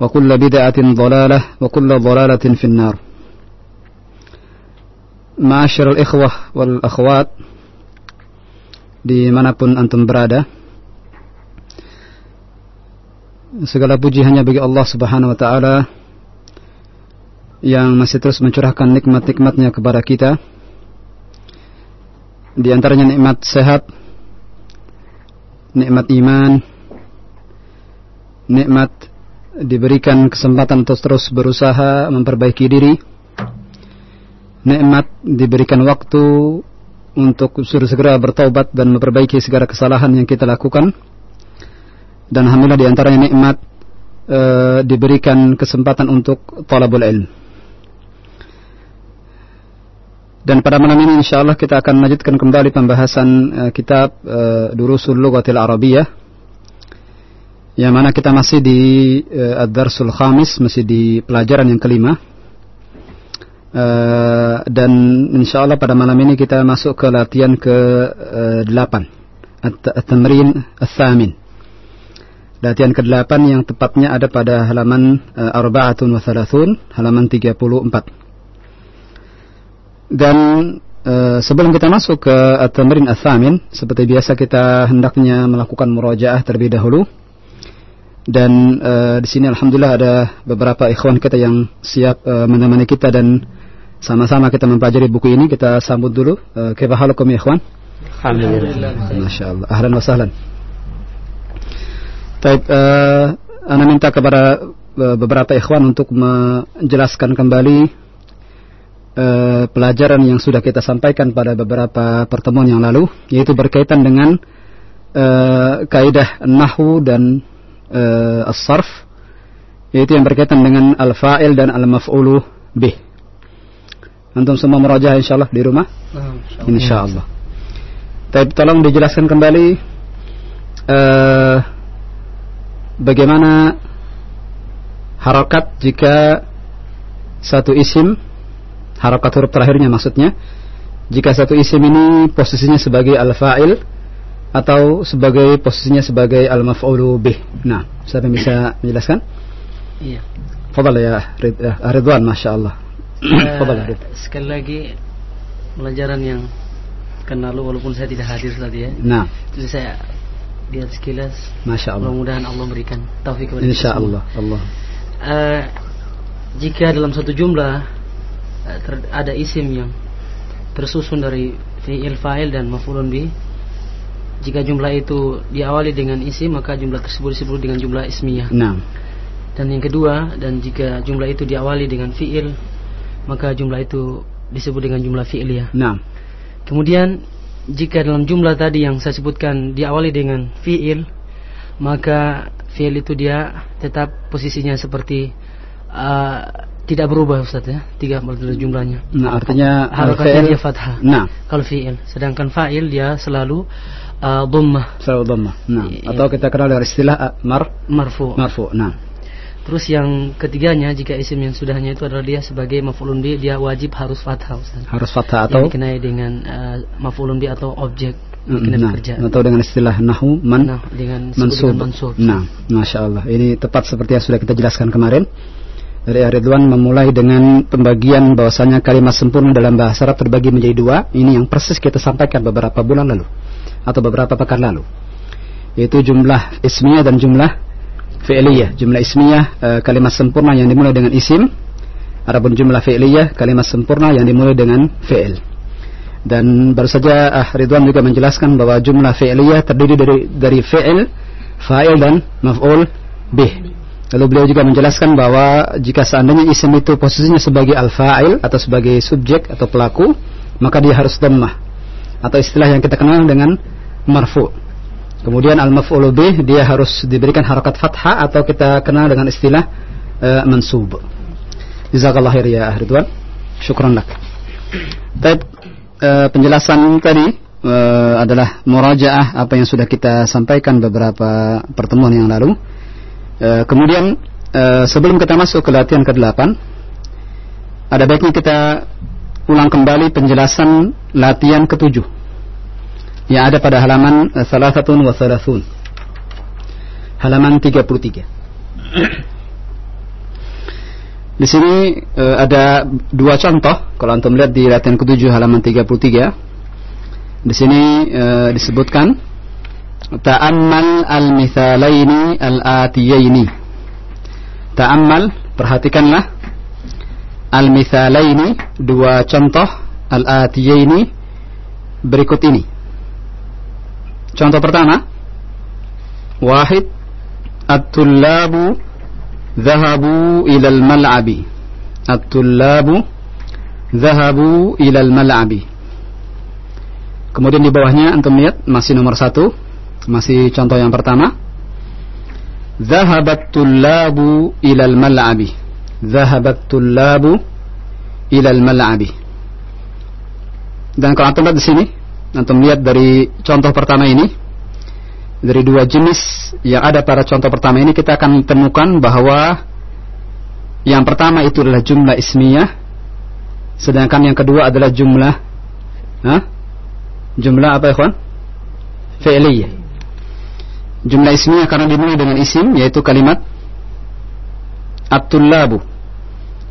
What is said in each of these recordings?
وكل بدعة ضلالة وكل ضلالة في النار معاشر الإخوة والأخوات dimanapun antum berada segala puji hanya bagi Allah subhanahu wa ta'ala yang masih terus mencurahkan nikmat-nikmatnya kepada kita di antaranya nikmat sehat nikmat iman nikmat diberikan kesempatan untuk terus berusaha memperbaiki diri. Nikmat diberikan waktu untuk segera bertaubat dan memperbaiki segala kesalahan yang kita lakukan. Dan alhamdulillah di antaranya nikmat e, diberikan kesempatan untuk talabul ilm. Dan pada malam ini insyaallah kita akan melanjutkan kembali pembahasan e, kitab e, Durusul Lughatil Arabiyah yang mana kita masih di e, Ad-Darsul Khamis masih di pelajaran yang kelima. Uh, dan insya Allah pada malam ini kita masuk ke latihan ke uh, 8 At-Tamrin At-Thamin Latihan ke 8 yang tepatnya ada pada halaman uh, Arba'atun wa Thalathun Halaman 34 Dan uh, sebelum kita masuk ke At-Tamrin At-Thamin Seperti biasa kita hendaknya melakukan murajaah terlebih dahulu dan uh, di sini alhamdulillah ada beberapa ikhwan kita yang siap uh, menemani kita dan sama-sama kita mempelajari buku ini. Kita sambut dulu uh, kaifa halukum ya ikhwan. Alhamdulillah. Masya Allah. Ahlan wa sahlan. Taib uh, Anda minta kepada uh, beberapa ikhwan untuk menjelaskan kembali uh, pelajaran yang sudah kita sampaikan pada beberapa pertemuan yang lalu yaitu berkaitan dengan uh, kaidah nahu dan uh, as-sarf yaitu yang berkaitan dengan al-fa'il dan al-maf'ulu bih. Antum semua merajah insyaallah di rumah? Insyaallah. Tapi tolong dijelaskan kembali uh, bagaimana harakat jika satu isim harakat huruf terakhirnya maksudnya jika satu isim ini posisinya sebagai al-fa'il atau sebagai posisinya sebagai al-maf'ulu bih. Nah, siapa yang bisa menjelaskan? Iya. Fadal ya Ridwan, Masya Allah. Fadal Sekali lagi pelajaran yang lalu walaupun saya tidak hadir tadi ya. Nah. Jadi saya lihat sekilas. Masya Allah. Mudah-mudahan Allah berikan taufik kepada Insya kita Allah. Allah. Uh, jika dalam satu jumlah uh, ada isim yang tersusun dari fi'il fa'il dan maf'ulun bih jika jumlah itu diawali dengan isim maka jumlah tersebut disebut dengan jumlah ismiyah. Nah. Dan yang kedua dan jika jumlah itu diawali dengan fiil maka jumlah itu disebut dengan jumlah fi'liyah. Nah. Kemudian jika dalam jumlah tadi yang saya sebutkan diawali dengan fiil maka fiil itu dia tetap posisinya seperti uh, tidak berubah Ustaz ya tiga jumlahnya nah artinya harokatnya dia fathah nah kalau fiil sedangkan fa'il dia selalu dhammah selalu dhammah nah atau kita kenal dengan istilah mar marfu marfu nah Terus yang ketiganya jika isim yang sudahnya itu adalah dia sebagai maf'ulun bi dia wajib harus fathah Ustaz. Harus fathah atau yang dikenai dengan uh, maf'ulun bi atau objek dikenai nah, bekerja. atau dengan istilah nahu man Nah, dengan mansub. dengan mansub. Nah, masya Allah. Ini tepat seperti yang sudah kita jelaskan kemarin. Dari Ridwan memulai dengan pembagian bahwasanya kalimat sempurna dalam bahasa Arab terbagi menjadi dua. Ini yang persis kita sampaikan beberapa bulan lalu atau beberapa pekan lalu. Yaitu jumlah ismiyah dan jumlah fi'liyah. Jumlah ismiyah eh, kalimat sempurna yang dimulai dengan isim. Adapun jumlah fi'liyah kalimat sempurna yang dimulai dengan fi'il. Dan baru saja ah, Ridwan juga menjelaskan bahwa jumlah fi'liyah terdiri dari dari fi'il, fa'il dan maf'ul bih. Lalu beliau juga menjelaskan bahwa jika seandainya isim itu posisinya sebagai al-fa'il atau sebagai subjek atau pelaku, maka dia harus dhammah. Atau istilah yang kita kenal dengan marfu. Kemudian al-maf'ul bih dia harus diberikan harakat fathah atau kita kenal dengan istilah uh, mansub. Jazakallah khair ya Ridwan. Syukran lak. Baik, uh, penjelasan tadi uh, adalah murajaah apa yang sudah kita sampaikan beberapa pertemuan yang lalu. Uh, kemudian uh, sebelum kita masuk ke latihan ke-8 ada baiknya kita ulang kembali penjelasan latihan ke-7 yang ada pada halaman uh, salasatun wa salasun. Halaman 33. Di sini uh, ada dua contoh kalau antum lihat di latihan ke-7 halaman 33. Di sini uh, disebutkan Ta'ammal al-mithalaini al-atiyaini. Ta'ammal, perhatikanlah al-mithalaini, dua contoh al-atiyaini berikut ini. Contoh pertama, wahid at-tullabu dhahabu ilal mal'abi. At-tullabu dhahabu ilal mal'abi. Kemudian di bawahnya antum lihat masih nomor satu masih contoh yang pertama. Zahabat tullabu ilal mal'abi. Zahabat tullabu ilal mal'abi. Dan kalau antum lihat di sini, antum lihat dari contoh pertama ini, dari dua jenis yang ada pada contoh pertama ini kita akan temukan bahwa yang pertama itu adalah jumlah ismiyah, sedangkan yang kedua adalah jumlah, huh? jumlah apa ya kawan? Fi'liyah jumlah ismiyah karena dimulai dengan isim yaitu kalimat at-tullabu.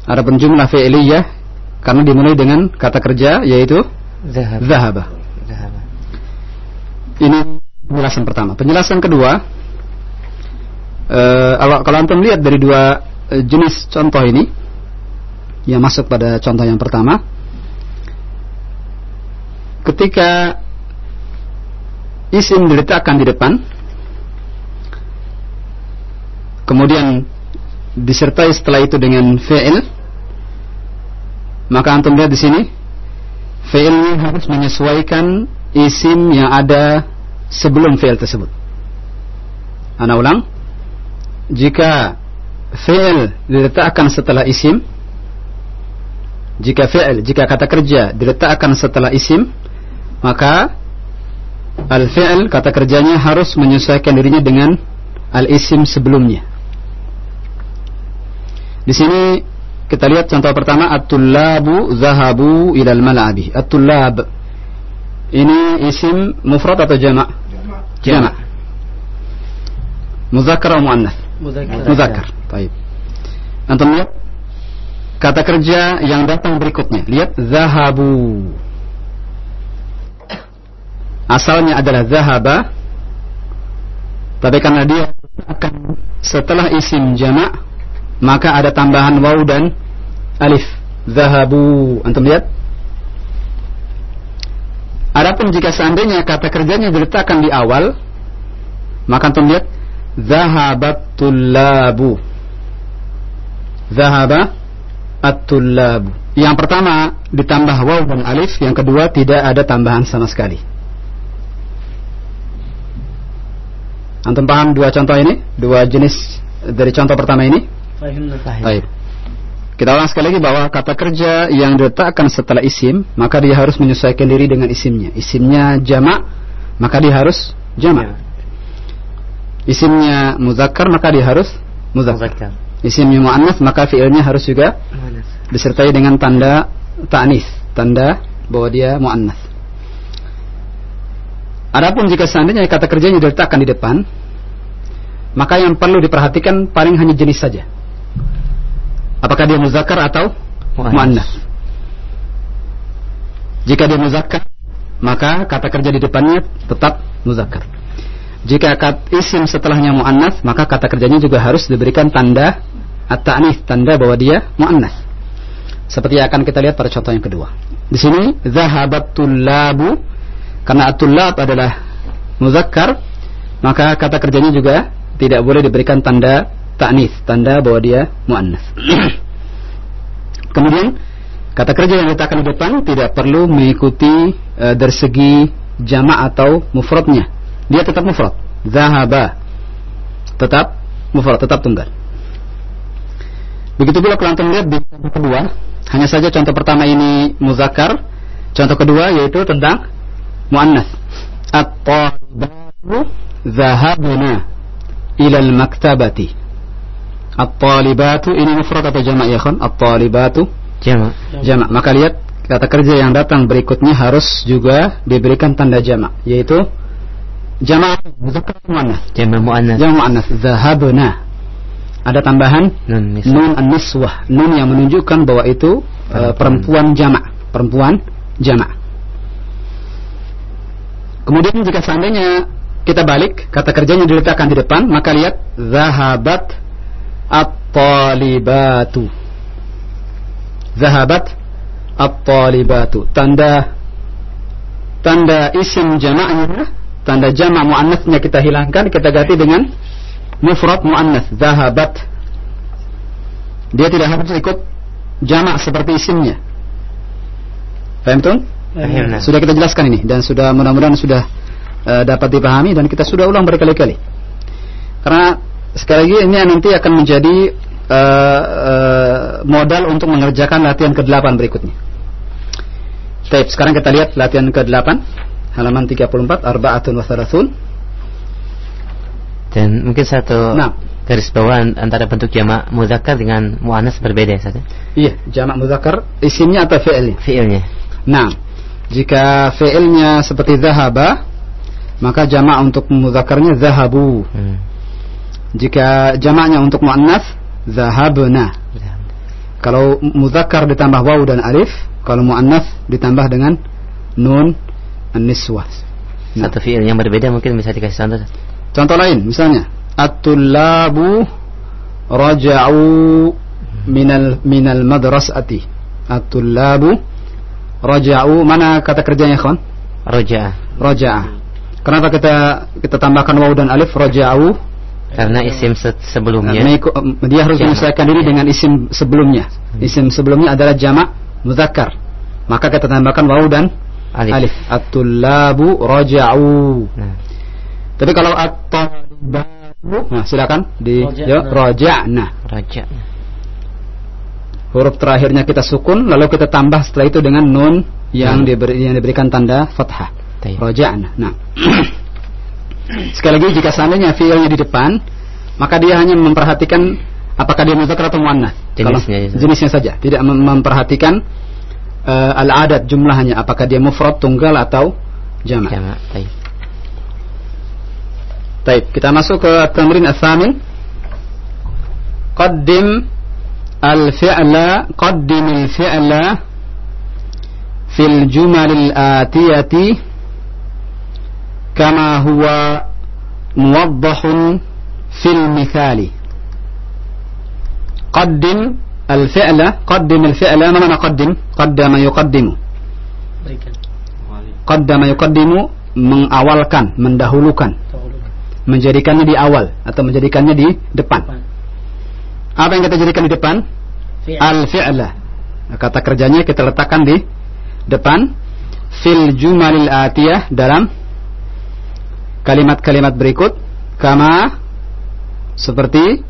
Adapun jumlah fi'liyah karena dimulai dengan kata kerja yaitu zahaba. Ini penjelasan pertama. Penjelasan kedua, uh, kalau antum lihat dari dua uh, jenis contoh ini yang masuk pada contoh yang pertama, ketika isim diletakkan di depan, kemudian disertai setelah itu dengan fi'il maka antum lihat di sini fi'ilnya harus menyesuaikan isim yang ada sebelum fi'il tersebut. Ana ulang. Jika fi'il diletakkan setelah isim jika fi'il jika kata kerja diletakkan setelah isim maka al-fi'il kata kerjanya harus menyesuaikan dirinya dengan al-isim sebelumnya di sini kita lihat contoh pertama at-tullabu zahabu ilal mal'abi. At-tullab ini isim mufrad atau jamak? Jamak. Muzakkar atau? Muzakkar. Muzakkar. Baik. Antum lihat kata kerja yang datang berikutnya. Lihat zahabu. Asalnya adalah zahaba. Tapi karena dia akan setelah isim jamak maka ada tambahan waw dan alif. Zahabu. Antum lihat? Adapun jika seandainya kata kerjanya diletakkan di awal maka antum lihat zahabat tullabu zahaba at-tullabu yang pertama ditambah waw dan alif. Yang kedua tidak ada tambahan sama sekali. Antum paham dua contoh ini? Dua jenis dari contoh pertama ini Baik. Kita ulang sekali lagi bahwa kata kerja yang diletakkan setelah isim, maka dia harus menyesuaikan diri dengan isimnya. Isimnya jamak, maka dia harus jamak. Isimnya muzakkar, maka dia harus muzakkar. isimnya muannas maka fiilnya harus juga disertai dengan tanda ta'nis, tanda bahwa dia muannas. Adapun jika seandainya kata kerjanya diletakkan di depan, maka yang perlu diperhatikan paling hanya jenis saja. Apakah dia muzakkar atau muannas? Jika dia muzakkar, maka kata kerja di depannya tetap muzakkar. Jika kata isim setelahnya muannas, maka kata kerjanya juga harus diberikan tanda at-ta'nis, tanda bahwa dia muannas. Seperti yang akan kita lihat pada contoh yang kedua. Di sini zahabat tullabu karena at-tullab adalah muzakkar, maka kata kerjanya juga tidak boleh diberikan tanda ta'nis, tanda bahwa dia muannas. Kemudian Kata kerja yang diletakkan di depan tidak perlu mengikuti e, dari segi jama' atau mufradnya. Dia tetap mufrad. Zahaba. Tetap mufrad, tetap tunggal. Begitu pula kalau antum lihat di contoh kedua, hanya saja contoh pertama ini muzakkar, contoh kedua yaitu tentang muannas. At-talibatu zahabuna ilal maktabati. At-talibatu ini mufrad atau jama' ya kan? At-talibatu Jamak. Jamak. Maka lihat kata kerja yang datang berikutnya harus juga diberikan tanda jamak, yaitu jamak muzakkar muannas. Jamak muannas. Jamak muannas. Zahabna. Ada tambahan Nun niswah. nun an-niswah, nun yang menunjukkan bahwa itu uh, perempuan jamak, perempuan jamak. Kemudian jika seandainya kita balik, kata kerjanya diletakkan di depan, maka lihat zahabat at-talibatu zahabat at-talibatu. Tanda tanda isim jamaknya, tanda jamak muannasnya kita hilangkan, kita ganti dengan mufrad muannas, zahabat. Dia tidak harus ikut jamak seperti isimnya. Paham tuh? Sudah kita jelaskan ini dan sudah mudah-mudahan sudah uh, dapat dipahami dan kita sudah ulang berkali-kali. Karena sekali lagi ini nanti akan menjadi uh, uh, modal untuk mengerjakan latihan ke-8 berikutnya. Baik, sekarang kita lihat latihan ke-8 halaman 34 arba'atun wa thalathun. Dan mungkin satu Nah. garis bawahan antara bentuk jamak muzakkar dengan muannas berbeda ya, ya? Iya, jamak muzakkar isimnya atau fi'ilnya? Fiilnya. Nah, jika fi'ilnya seperti zahaba, maka jamak untuk muzakkarnya zahabu. Hmm. Jika jamaknya untuk muannas zahabna. Kalau muzakkar ditambah waw dan alif, kalau muannas ditambah dengan nun an-niswah. Nah, Satu fiil yang berbeda mungkin bisa dikasih contoh. Contoh lain misalnya at-tullabu raja'u minal minal madrasati. At-tullabu raja'u mana kata kerjanya kawan? Roja. Raja'a. Kenapa kita kita tambahkan waw dan alif raja'u? Karena isim se- sebelumnya mengikut- dia harus Jamak. menyesuaikan diri dengan isim sebelumnya. Isim sebelumnya adalah jamak muzakkar. Maka kita tambahkan waw dan alif. alif. At-tullabu raja'u. Nah, Tapi kalau at-talibatu Nah, silakan di Raja'na. ya, raja'na. roja. Huruf terakhirnya kita sukun lalu kita tambah setelah itu dengan nun yang Hmm. diberi, yang diberikan tanda fathah. Taib. Raja'na. Nah. Sekali lagi jika seandainya fiilnya di depan, maka dia hanya memperhatikan apakah dia muzakkar atau muannas. Jenisnya saja. jenisnya saja, tidak mem- memperhatikan eh, al-adat jumlahnya apakah dia mufrad, tunggal atau jamak. Jamak. Taib, kita masuk ke tamrin as-samin. Qaddim al-fi'la, qaddim al-fi'la fil jumal al-atiyati kama huwa muwaddahun fil mithali. Qaddim al-fi'la, qaddim al-fi'la, ma mana qaddim? Qaddama yuqaddimu. Berikan. Qaddama yuqaddimu mengawalkan, mendahulukan. Dahulukan. menjadikannya di awal atau menjadikannya di depan. Depan. Apa yang kita jadikan di depan? Al-fi'la. Kata kerjanya kita letakkan di depan fil jumalil atiyah dalam kalimat-kalimat berikut kama seperti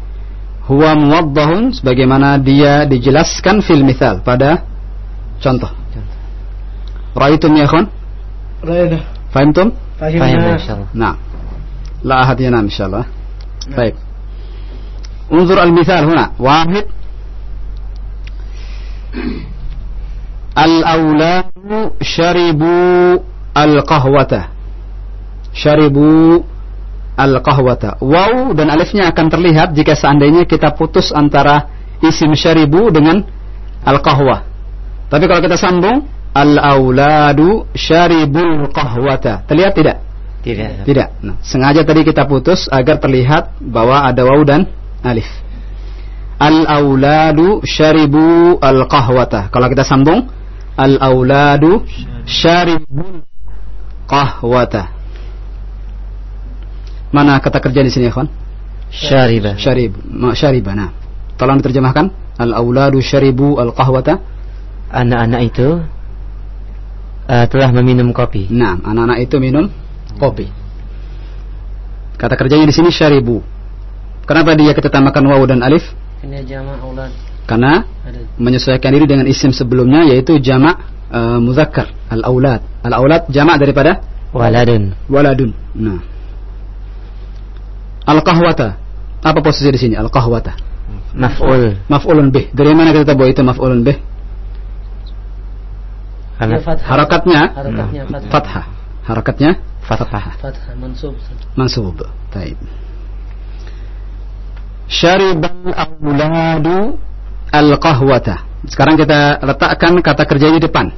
huwa muwaddahun sebagaimana dia dijelaskan fil misal pada contoh. Raitum ya khon? Raya Fahimtum? Fahim insyaallah. Nah. La ahad yanam insyaallah. Baik. انظر المثال هنا واحد الأولاد شربوا القهوة syaribu al kahwata. Wow dan alifnya akan terlihat jika seandainya kita putus antara isim syaribu dengan al-qahwa. Tapi kalau kita sambung al-auladu syaribul qahwata. Terlihat tidak? Tidak. Tidak. Nah, sengaja tadi kita putus agar terlihat bahwa ada wow dan alif. Al-auladu syaribu al kahwata. Kalau kita sambung al-auladu syaribul qahwata. Mana kata kerja di sini, kawan? Syariba. Syarib. Ma syariba. Nah. Tolong diterjemahkan. Al-auladu syaribu al-qahwata. Anak-anak itu uh, telah meminum kopi. Nah, anak-anak itu minum kopi. Kata kerjanya di sini syaribu. Kenapa dia kita tambahkan waw dan alif? Ini jama aulad. Karena menyesuaikan diri dengan isim sebelumnya yaitu jamak uh, muzakkar al-aulad. Al-aulad jamak daripada Waladun. waladun. Nah. Al-qahwata. Apa posisi di sini? Al-qahwata. Maf'ul. Maf'ulun bih. Dari mana kita tahu bahwa itu maf'ulun bih? Fathah. Harakatnya Harakatnya fathah. fathah. Harakatnya fathah. Fathah mansub. mansub. Taib. Syaribal auladu al-qahwata. Sekarang kita letakkan kata kerja di depan.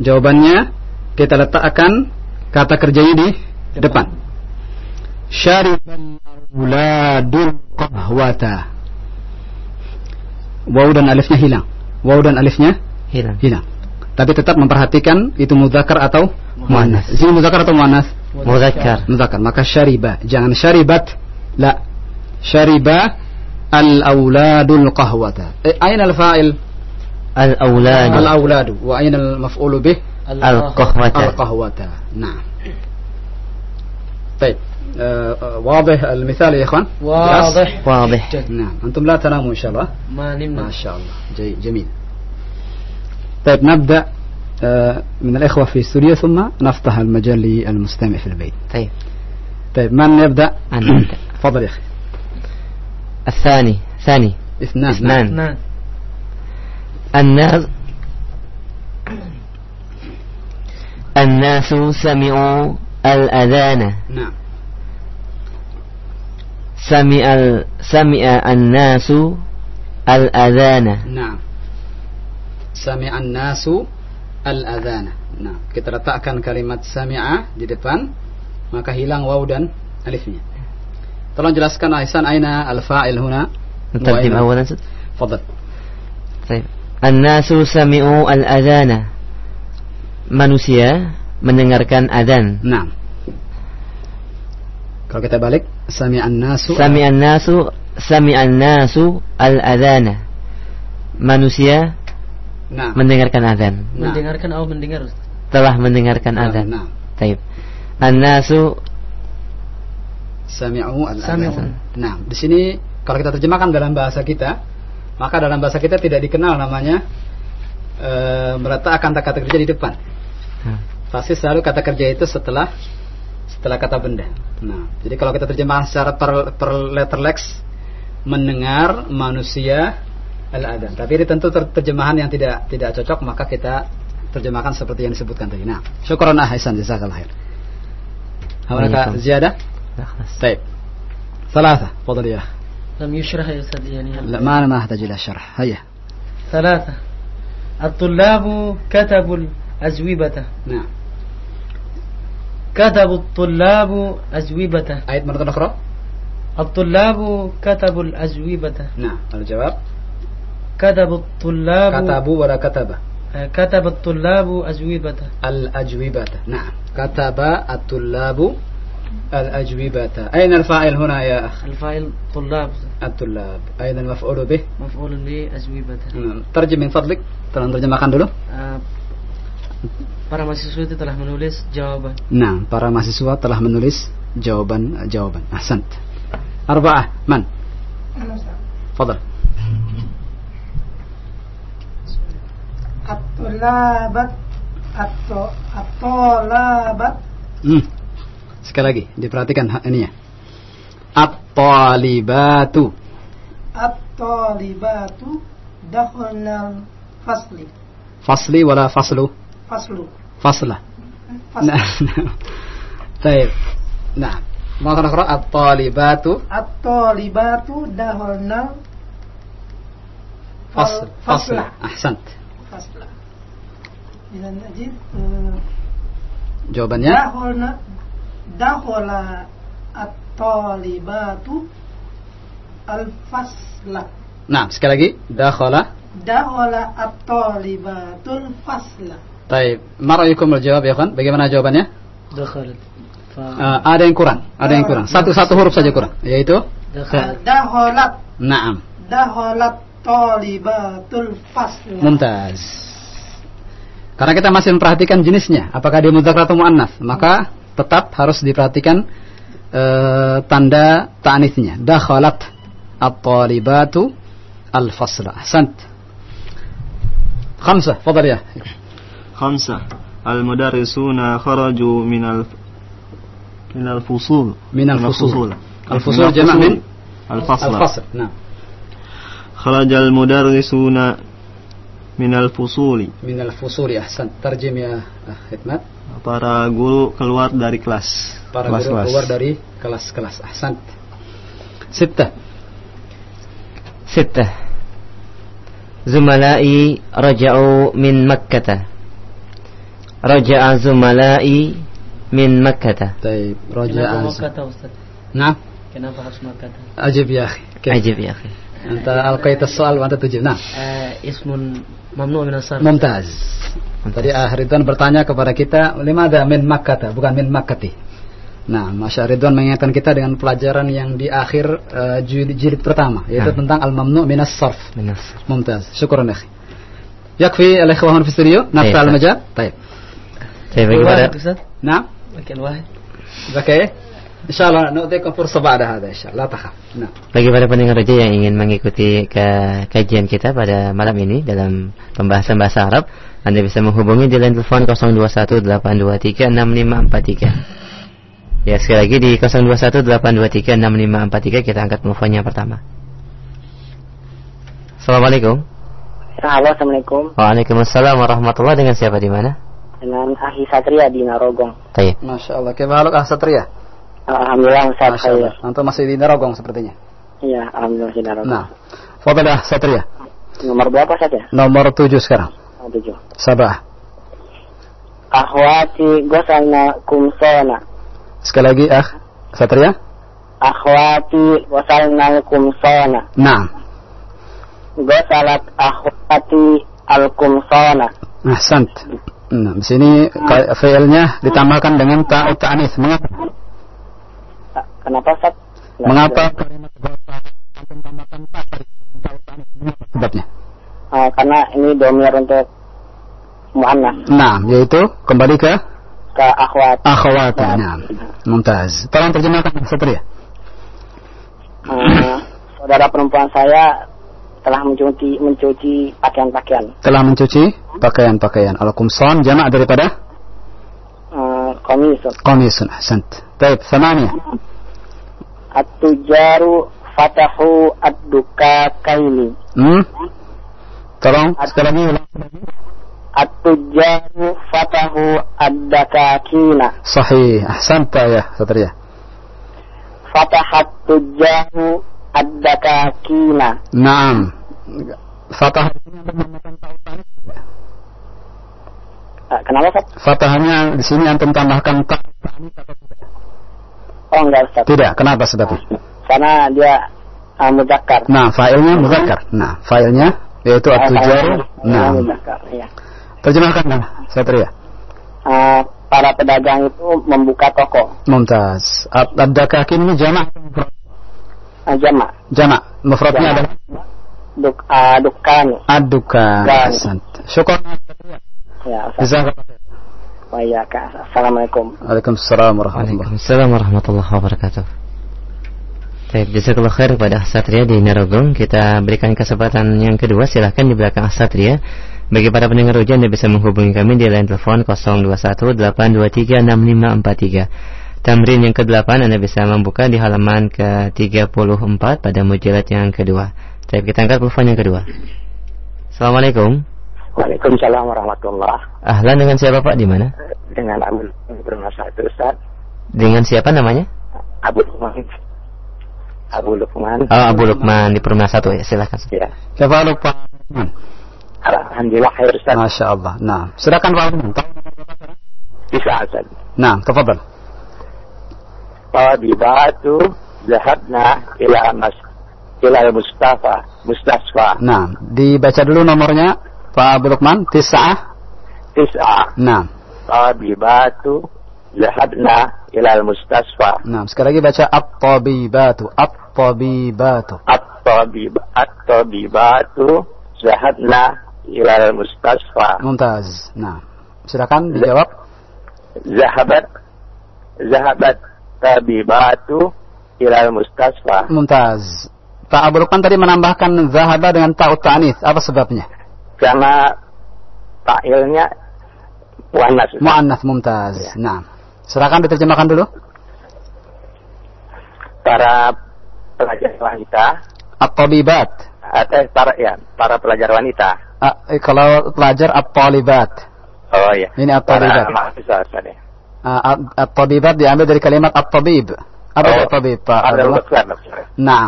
Jawabannya kita letakkan kata kerjanya di depan Syaribal auladul qahwata. Waw dan alifnya hilang. Waw dan alifnya Hilang. hilang. Tapi tetap memperhatikan itu muzakkar atau muannas. Di sini muzakkar atau muannas? Muzakkar. Muzakkar. Maka syariba. Jangan syaribat. La. Syariba al-auladul qahwata. Eh, aina al-fa'il? Al-aulad. Al-auladu. Wa aina al-maf'ulu bih? Al-qahwata. القهوة نعم طيب آه، آه، واضح المثال يا إخوان؟ واضح واضح. نعم أنتم لا تناموا إن شاء الله. ما نمنا. ما شاء الله. جي جميل. طيب نبدأ آه، من الإخوة في الاستوديو ثم نفتح المجال للمستمع في البيت. طيب. طيب من يبدأ؟ أبدأ. تفضل يا أخي. الثاني. ثاني. اثنان. اثنان. الناس الناس سمعوا الأذان. نعم. sami'al sami'a al nasu al adana. Nah. Sami'a al nasu al adana. Nah, kita letakkan kalimat sami'a di depan maka hilang waw dan alifnya. Tolong jelaskan Aisan aina al-fa'il huna. Terjemah awalan. Fadl. Baik. An-nasu sami'u al adana. Manusia mendengarkan adan. Nah. Kalau kita balik sami'an nasu sami'an nasu sami'an nasu al-adhana manusia Nah. mendengarkan azan Nah. mendengarkan atau mendengar Ustaz? telah mendengarkan Nah, azan Nah. Taib. An-nasu Sami'u al-adhan. Nah, di sini kalau kita terjemahkan dalam bahasa kita, maka dalam bahasa kita tidak dikenal namanya eh, meletakkan kata kerja di depan. Hmm. Pasti selalu kata kerja itu setelah setelah kata benda. Nah, jadi kalau kita terjemahkan secara per, per letter lex mendengar manusia al-adhan. Tapi ini tentu ter- terjemahan yang tidak tidak cocok maka kita terjemahkan seperti yang disebutkan tadi. Nah, syukran ah Ihsan jazakallah khair. هناك وعليكم. زيادة؟ لا خلاص. طيب ثلاثة تفضل يا أخ لم يشرح يا أستاذ يعني لا ما أنا ما أحتاج إلى شرح هيا ثلاثة الطلاب كتبوا الأجوبة نعم كتبوا الطلاب أجوبة أعيد مرة أخرى. الطلاب كتبوا الأجوبة نعم الجواب كتب الطلاب كتبوا ولا كتب. آه، كتب الطلاب أجوبة الأجوبة نعم كتب الطلاب الأجوبة أين الفاعل هنا يا أخ؟ الفاعل طلاب. الطلاب. أين المفعول به. مفعول به أجوبة نعم. ترجم من فضلك. terjemahkan dulu Para mahasiswa itu telah menulis jawaban. Nah, para mahasiswa telah menulis jawaban jawaban. asant. Arba'ah, man? Fadal. At-tulabat At-tulabat hmm. Sekali lagi, diperhatikan ininya. At-talibatu At-talibatu dakhulnal fasli. Fasli wala faslu? Faslu. Fasla. Nah. Baik. Nah. Mau naqra at-talibatu At-talibatu dakhalna fasl. fasla. Ahsant. Fasla. Idan najid eh, Jawabannya dakhalna dakhala at-talibatu al-fasla. Nah, sekali lagi dakhala Dakhala at-talibatul fasla. Baik, ma ra'yukum jawab ya kan? Bagaimana jawabannya? dakhalat Eh, ada yang kurang, ada yang kurang. Satu satu huruf saja kurang, yaitu dakhalat na'am. dakhalat talibatul fasla. Mumtaz. Karena kita masih memperhatikan jenisnya, apakah dia mudzakkar atau muannas, maka tetap harus diperhatikan eh, tanda ta'nitsnya. Dakhalat at-talibatu al-fasla. Ahsant. Khamsah, fadal ya. خمسة المدرسون خرجوا من الف... من الفصول من الفصول. الفصول من جمع من الفصل الفصل. نعم. خرج المدرسون من الفصول من الفصول أحسنت ترجم يا Hikmat para guru keluar dari kelas para guru kelas-kelas. keluar dari kelas-kelas ahsant ستة ستة زملائي رجعوا من مكة Raja Azumalai min Makkah. Baik, raja'a. Nah. Kenapa harus Makkah? Ajib ya. Okay. Ajib ya, akhi. Ya, anta alqaita as-su'al wa anta tujib. Nah. Uh, ismun mamnu min asar. Mumtaz. Tadi ah, Ridwan bertanya kepada kita, lima ada min Makkah, bukan min Makkati. Nah, Masya Ridwan mengingatkan kita dengan pelajaran yang di akhir uh, jilid, pertama, yaitu nah. tentang al-mamnu min as-sarf. Mumtaz. Syukur akhi. Yakfi al-ikhwan fi. Nafsa al-majal. Baik. طيب. المجال طيب Saya bagi pada Wahid, Ustaz نعم makin wahid Oke إن شاء الله نؤتيكم فرصة بعد هذا إن شاء الله لا تخاف نعم Bagi para pendengar roja yang ingin mengikuti ke kajian kita pada malam ini dalam pembahasan bahasa Arab, Anda bisa menghubungi di line telepon 0218236543. Ya, sekali lagi di 0218236543 kita angkat teleponnya pertama. Assalamualaikum. Halo, Assalamualaikum. Waalaikumsalam warahmatullahi dengan siapa di mana? Dengan Ahi Satria di Narogong. Tayyib. Masya Allah haluk ah Satria Alhamdulillah, Ustaz Masya Allah. Antum masih di Narogong sepertinya Iya, Alhamdulillah di Narogong. Nah Fadal ah Satria Nomor berapa saja? Nomor tujuh sekarang Nomor tujuh. Sabah Akhwati gosalna kumsona. Sekali lagi ah Satria Akhwati gosalna kumsona. Nah Gosalat akhwati al kumsona. Ahsant Nah, di sini fi'ilnya ditambahkan dengan ta'u ta'anis. Mengapa? Kenapa, Ustaz? Mengapa kalimat tambahkan ta ta'anis? Mengapa sebabnya? Ah, karena ini domir untuk muannas Nah, yaitu kembali ke ke akhwat. akhwati. Nah, mumtaz. Tolong terjemahkan Satria. Ah, saudara perempuan saya telah mencuci mencuci pakaian-pakaian. Telah mencuci pakaian-pakaian. Alakumson jamak daripada eh, uh, komisun. Komisun, ahsant. Baik, samania. At-tujaru fatahu ad-duka kaini. Hmm? Tolong sekali lagi. At-tujaru fatahu ad-dakakina. Sahih, ahsanta ya, Satria. Fatahat tujaru ad-dakakina. Naam. Fatah Ah, kenapa Ustaz? Fatahnya di sini antum tambahkan ta. Oh enggak Ustaz. Tidak. Kenapa sebabnya? Karena dia uh, muzakkar. Nah, failnya muzakkar. Nah, failnya yaitu Ah, at-tujar. failnya Nah, muzakkar, iya. terjemahkan nah, Satria. Ah, para pedagang itu membuka toko. Mumtaz. Ad- Ad-dakakin ini jamak. Ah, jamak. Jamak. Mufradnya adalah Duk, ah, dukan. ad-dukan. Dan. Ahsant. Syukran. Ya. Jazakallah. Wa iyyaka. Assalamualaikum. Waalaikumsalam warahmatullahi Waalaikumsalam warahmatullahi wabarakatuh. Baik, jazakallah khair kepada Asatria di Narogong. Kita berikan kesempatan yang kedua, silahkan di belakang Asatria. Bagi para pendengar ujian, Anda bisa menghubungi kami di line telepon 0218236543. Tamrin yang ke-8 Anda bisa membuka di halaman ke-34 pada mujalat yang kedua. Tapi kita angkat telepon yang kedua. Assalamualaikum. Waalaikumsalam warahmatullah. Ahlan dengan siapa Pak di mana? Dengan Abu Lukman satu Ustaz. Dengan siapa namanya? Abu Lukman. Abu Lukman. Oh, Abu Lukman di Perumna 1 ya, silakan. Ya. Siapa lupa? Alhamdulillah khair Ustaz. Masya Allah. Nah, silakan Pak Lukman. Bisa Ustaz. Nah, tafadhal. Tabibatu zahabna ila mas ila Mustafa Mustasfa Nah, dibaca dulu nomornya Pak Abu Lukman. Tis'ah. tis'a Nah, Tabibatu zahabna ila Mustasfa nah. Sekali lagi baca at-tabibatu. At-tabibatu. At-tabib At-tabibatu zahabna ila Mustasfa Mumtaz. Nah, silakan dijawab. Zahabat Zahabat tabibatu ila Mustasfa Mumtaz. Pak Abu Lukman tadi menambahkan zahaba dengan ta'ut ta'anis. Apa sebabnya? karena ta'ilnya muannas. Mu'annath mumtaz. Nah, silakan diterjemahkan dulu. para pelajar wanita At-tabibat. atau para ya para pelajar wanita Ah, eh, kalau pelajar at-talibat. oh ya Ini para at-tabibat. mahasiswa Ustaz, ya. At-tabibat diambil dari kalimat at-tabib. Apa Oh, at-tabib, Pak? ada dokter dokter Nah,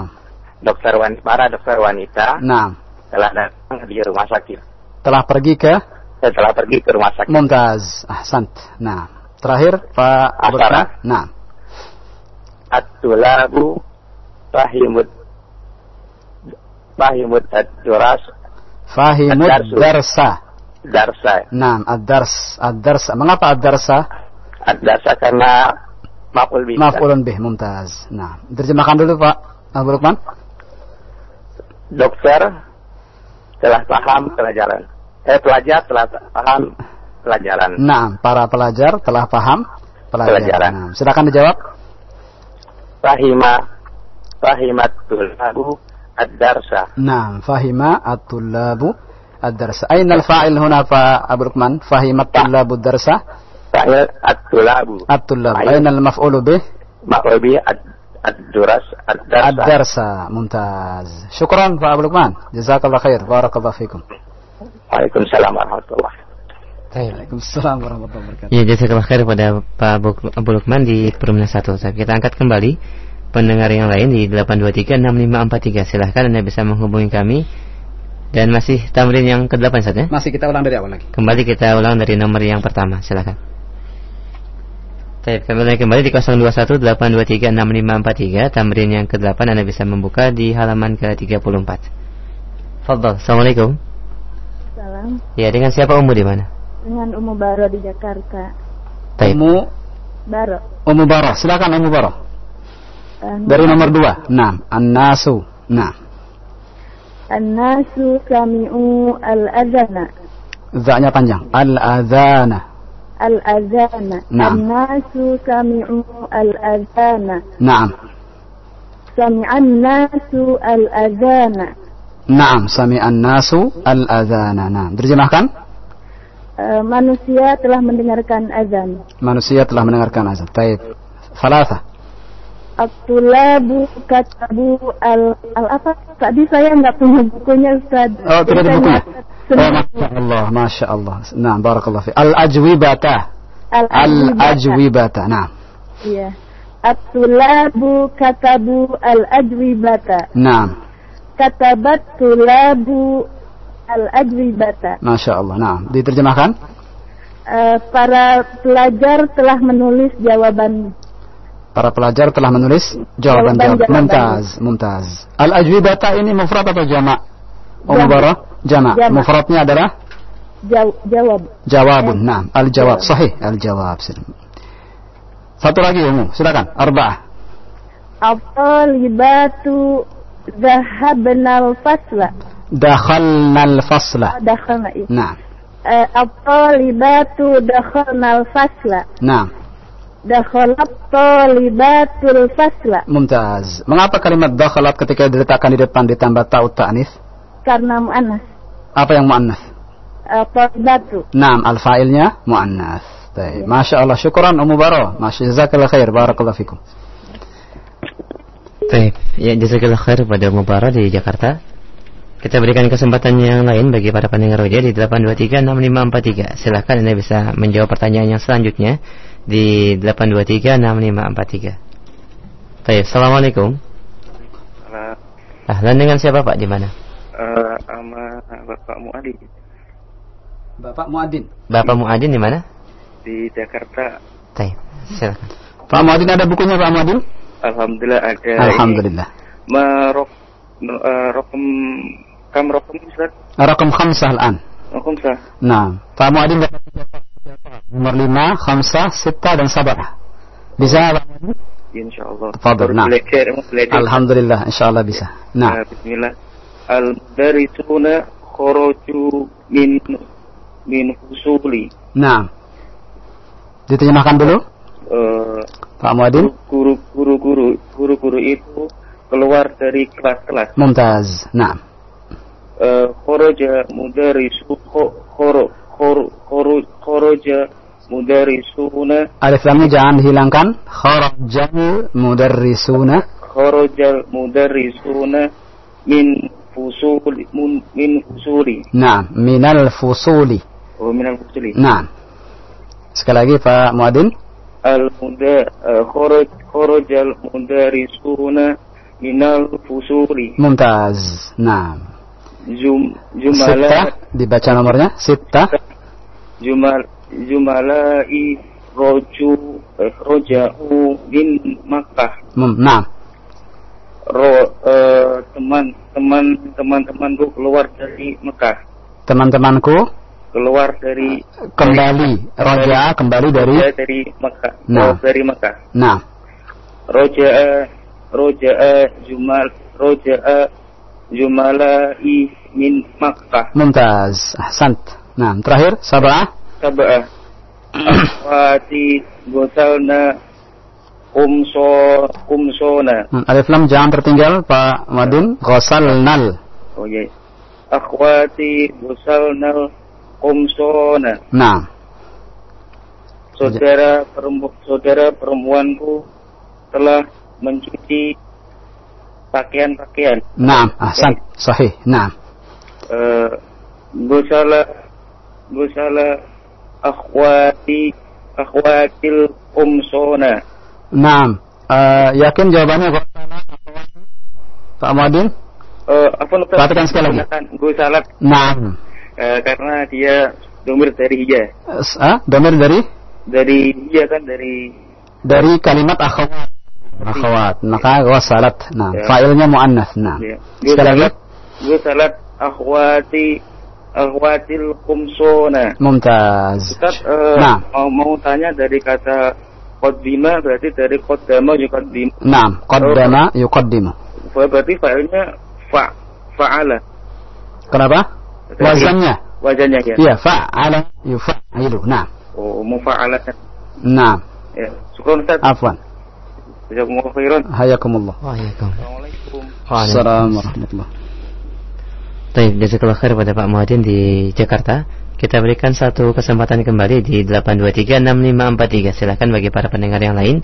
dokter wanita para dokter wanita nah. telah datang di rumah sakit Telah pergi ke setelah pergi ke rumah sakit Mumtaz. Ahsant. Nah, terakhir Pak Asara. Nah, at-tulabu fahimut fahimut ad-duras fahimud darsa. darsa Nah, ad-dars. Ad-darsa. Mengapa ad-darsa? Ad-darsa karena maf'ul bih Maf'ulun bih, mumtaz. Nah, terjemahkan dulu Pak Abu Lukman. dokter telah paham pelajaran eh pelajar telah paham pelajaran Nah, para pelajar telah paham pelajaran. Pelajaran. Nah, silakan dijawab. Fahima Fahimatul Abu Ad-Darsa Nah, fahima at-tullabu ad-darsa. Aina al-fa'il huna Pak Abu Lukman? Fahimat tullabu ad-darsa fa'il at-tulabu. At-tulab. Aina al-maf'ulu bih? Maf'ul bih ad-duras ad-darsa. Ad-darsa. Muntaz. Syukran Pak Abu Lukman. Jazakallah khair. Barakallah fikum. Waalaikumsalam warahmatullahi Waalaikumsalam warahmatullahi wabarakatuh. Ya, jazakallah khair pada Pak Abu Lukman di Perumna 1. Kita angkat kembali pendengar yang lain di 8236543. Silahkan Anda bisa menghubungi kami dan masih tamrin yang ke-8 saatnya. Masih kita ulang dari awal lagi. Kembali kita ulang dari nomor yang pertama, Silahkan. Baik, kami ulangi kembali di 0218236543. Tamrin yang ke-8 Anda bisa membuka di halaman ke-34. Fadal. Assalamualaikum. Salam Ya, dengan siapa Umu di mana? dengan Umu Baro di Jakarta. Taib. Umu Baro. Umu Barah silakan Umu Barah Eh, Dari nomor 2 Nah An-Nasu Nah An-nasu sami'u al-adhana. Za-nya panjang Al-Adhana Al-adhana. Naam. An-nasu sami'u al-adhana. Naam Sami'an nasu al-adhana. Naam Sami'an nasu Al-Adhana Nah Terjemahkan manusia telah mendengarkan azan. Manusia telah mendengarkan azan Taib Falasa At-tulabu katabu al, al apa? Tadi saya nggak punya bukunya Ustaz. Oh tidak ada bukunya Oh Masya Allah Masya Allah Nah Barakallah Al-Ajwibata Al-ajwibata. Nah Iya. At-tulabu katabu al-ajwibata. Nah Katabat tulabu al-ajwibata. Masya Allah Nah Diterjemahkan Eh, para pelajar telah menulis jawaban Para pelajar telah menulis jawaban-jawaban. Jawaban-jawaban. Mumtaz, mumtaz. Al-ajwibata ini mufrad atau jamak? Oh, Jamak. mubarah? Jamak. Jamak. Mufradnya adalah jaw- jawab. jawabun. Nah, al-jawab. Sahih, al-jawab. Satu lagi umum, silakan. Arba'ah. At-talibatu dhahabnal fasla. Dakhalna al-fasla. Dakhalna iya. Nah, Eh, At-talibatu dakhalnal fasla. nah, Dakhalat talibatul fasla. Mumtaz. Mengapa kalimat dakhalat ketika diletakkan di depan ditambah ta'u ta'nif? Karena mu'annas. Apa yang mu'annas? Uh, talibatu. Naam, al-fa'ilnya mu'annas. Baik. Ya. Masya Allah. Syukuran Umu Baro. Masya Jazakallah khair. Barakallah fikum. Baik. Ya, jazakallah khair pada Umu Baro di Jakarta. Kita berikan kesempatan yang lain bagi para pendengar roja di 8236543. Silahkan Anda bisa menjawab pertanyaan yang selanjutnya di 8236543. Baik, Assalamualaikum. Ah, dan dengan siapa Pak di mana? Uh, sama Bapak Muadin. Bapak Muadin. Bapak Muadin di mana? Di Jakarta. Baik, silakan. Pak Muadin ada bukunya Pak Muadin? Alhamdulillah ada. Alhamdulillah. Merok uh, eh, rokum kam rokum Ustaz? Rokum khamsah al-an. Rokum khamsah. Nah, Pak Muadin dapat nomor lima, khamsah, sita dan sabar. Bisa? Insyaallah. Tafadhol, Baru nah. Belajar, belajar. Alhamdulillah, insyaallah bisa. Nah, Eh, Bismillah. Al mudarisuna kharaju min min fusuli. nah. Diterjemahkan dulu, Eh, Pak Muadin. guru guru guru guru guru itu keluar dari kelas-kelas. Mumtaz. Nah, Eh, kharaja mudarisu kho- khoro khoro khoro kharaja mudarisuna alif lamnya jangan dihilangkan. Kharajal mudarrisuna. kharajal mudarisuna min fusuli min fusuli Nah, minal fusuli. oh min al fusuli Nah. Sekali lagi Pak Muadin. al muda eh, kharaj kharajal mudarisuna min al fusuli Mumtaz. Nah. jum Sita. jumala Dibaca nomornya. Sita. Jumal jumalai roju eh, roja'u min Makkah Mum. Nah. ro eh, teman teman teman temanku keluar dari Mekah Teman-temanku keluar dari kembali. Roja kembali dari. dari Mekah Nah. oh, dari Mekah Nah. roja'a roja'a jumal roja'a jumalai min Makkah Mumtaz. Ahsant. Nah, terakhir sabah. sab'ah akhwati gosalna kumso kumsona Hmm, Alif lam jangan tertinggal Pak Madin. Ghasalnal. oh iya akhwati gosalna kumsona Nah. saudara perempu, saudara perempuanku telah mencuci pakaian-pakaian Nah, ahsant. Sahih. Nah. eh gosala gosala akhwati akhwatil kumsona Nah. Eh, yakin jawabannya? Pak Madin? Eh, apa Ustaz? Perhatikan sekali lagi. Gosalat Nah. eh, karena dia domir dari hija S- ah, domir dari dari hija kan dari dari kalimat akhwat. Akhwat. Maka ghasalat. Nah, Ya. fa'ilnya muannats. Nah. ya. Sekali lagi. gosalat akhwati akhwatil kumsona Mumtaz. Ustaz eh, Nah. mau, mau tanya dari kata qaddima berarti dari qaddama yuqaddim Nah, qaddama yuqaddimu. berarti fa'ilnya fa fa'ala Kenapa? Dari- Wazannya. wajahnya ya Iya, fa'ala yufa'ilu. Nah. oh mufa'alat Nah, ya syukur Ustaz afwan. jazakumullah khairan Hayakumullah. Waalaikumsalam. Assalamualaikum Assalamualaikum warahmatullahi Baik, jazakallah khair pada Pak Muadin di Jakarta. Kita berikan satu kesempatan kembali di 8236543. Silakan bagi para pendengar yang lain.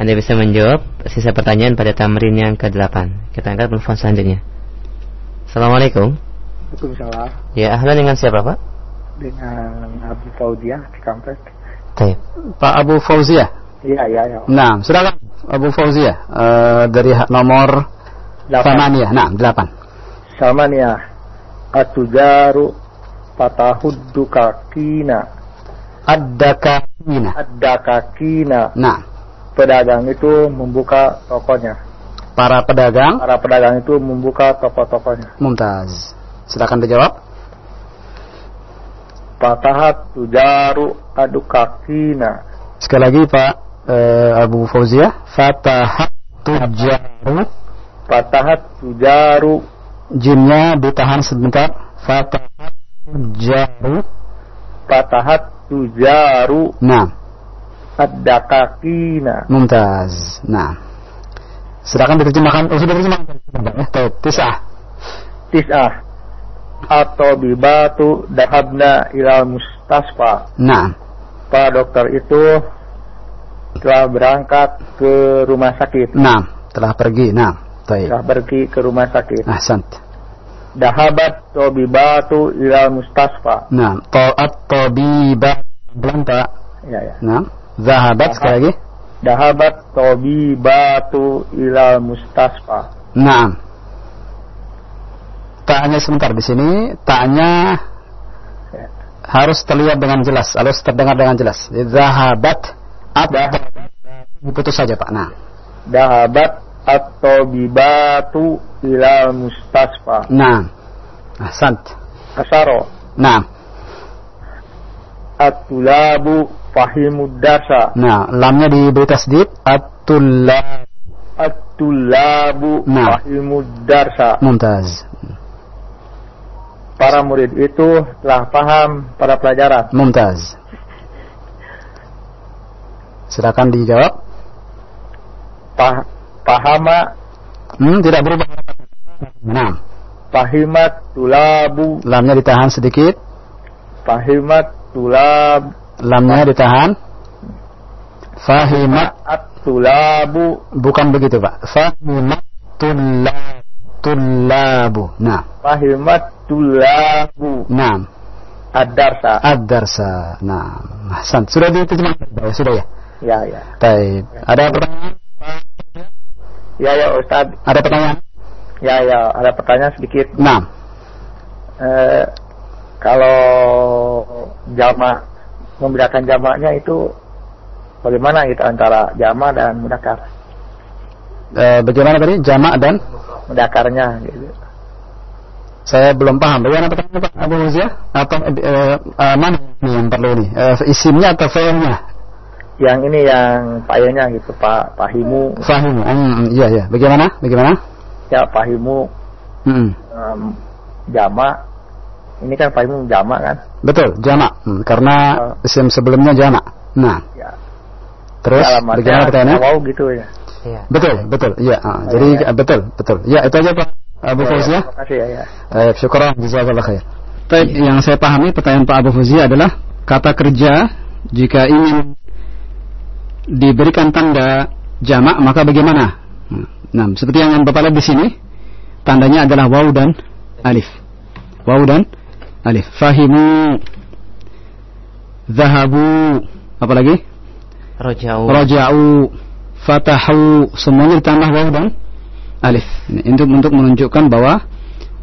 Anda bisa menjawab sisa pertanyaan pada tamrin yang ke-8. Kita angkat telepon selanjutnya. Assalamualaikum. Waalaikumsalam Ya, ahlan dengan siapa, Pak? dengan Abu Faudia di Kampek. Baik. Pak Abu Fauzia. Iya iya ya. Nah, silakan Abu Fauzia Eh, dari nomor Samaniyah. Nah, 8. Samania Atujaru Patahuddu kakina Ad-dakina. Ada kakina Nah, Pedagang itu membuka tokonya. Para pedagang? Para pedagang itu membuka toko-tokonya. Mumtaz. Silakan dijawab. Patahat tujaru adu kakina Sekali lagi Pak eh, Abu Fauzia, fatahat tujaru Patahat tujaru jinnya ditahan sebentar. Fatahat tujaru. Patahat tujaru Nah, Ada kakina mumtaz. Nah. Silakan diterjemahkan. Oh, sudah diterjemahkan. Ya, taib. Tisah. Tis'ah Atau bibatu dahabna ilal mustasfa Nah, Pak dokter itu telah berangkat ke rumah sakit. Nah, telah pergi. Nah, baik. Telah pergi ke rumah sakit. Ahsant. Dahabat tobibatu ila mustasfa. Nah, ta'at tabibah. Pelan, Pak. Ya, ya. Nah, zahabat sekali lagi. Dahabat tobibatu ila mustasfa. Nah. Taknya sebentar di sini, taknya Ya. harus terlihat dengan jelas, harus terdengar dengan jelas. Zahabat at putus saja, Pak. Nah. Dahabat at-tabibatu ila mustasfa. Nah. Ahsant. Kasaro. Nah. At-tulabu fahimud darsa. Nah, lamnya diberi tasdid at-tullab. At-tulabu Nah. fahimud darsa. Mumtaz. Para murid itu telah paham pada pelajaran. Mumtaz. Silakan dijawab. Pah pahama Hmm, tidak berubah. Nah, fahimat tulabu lamnya ditahan sedikit. fahimat tulab Lamnya ditahan. Fahimat at-tulabu bukan begitu, Pak. Fahimat tullab tullabu. Nah, fahimat tulabu nah, ad-darsa. ad-darsa. Nah, Hasan, sudah diterjemahkan, Pak? Sudah ya? Ya, ya. Baik. Ada pertanyaan? Ya, ya Ustaz. Ada pertanyaan? Ya, ya, ada pertanyaan sedikit. Nah, Eh, kalau jamak membedakan jamaknya itu bagaimana gitu antara jamak dan mudakar? eh, bagaimana tadi jamak dan Mudakarnya gitu. saya belum paham. Bagaimana pertanyaan Pak Abu Huzia? Atau eh, eh, mana yang perlu nih? Eh, isimnya atau fi'ilnya? Yang ini yang payahnya gitu, Pak Pahimu. Fahim. Hmm, iya iya. Bagaimana? Bagaimana? Ya, Pahimu Hmm. em, jamak. Ini kan Pahimu jamak kan? Betul, jamak. Hmm, karena Oh. isim sebelumnya jamak. Nah, Ya. terus Alamatnya bagaimana pertanyaannya? Wow gitu ya. Iya. Betul, betul. Iya, ah, jadi iya. eh, betul, betul. Ya, itu aja Pak Abu Ya, Fauzia. Terima kasih ya, ya. Baik, syukuran jazakallah khair. Baik, yang saya pahami pertanyaan Pak Abu Fauzi adalah kata kerja jika ingin diberikan tanda jamak maka bagaimana? Nah, seperti yang Bapak lihat di sini, tandanya adalah waw dan alif. Waw dan alif. Fahimu zahabu apa lagi? Rojau. Raja'u fatahu semuanya ditambah waw dan alif. Ini untuk untuk menunjukkan bahwa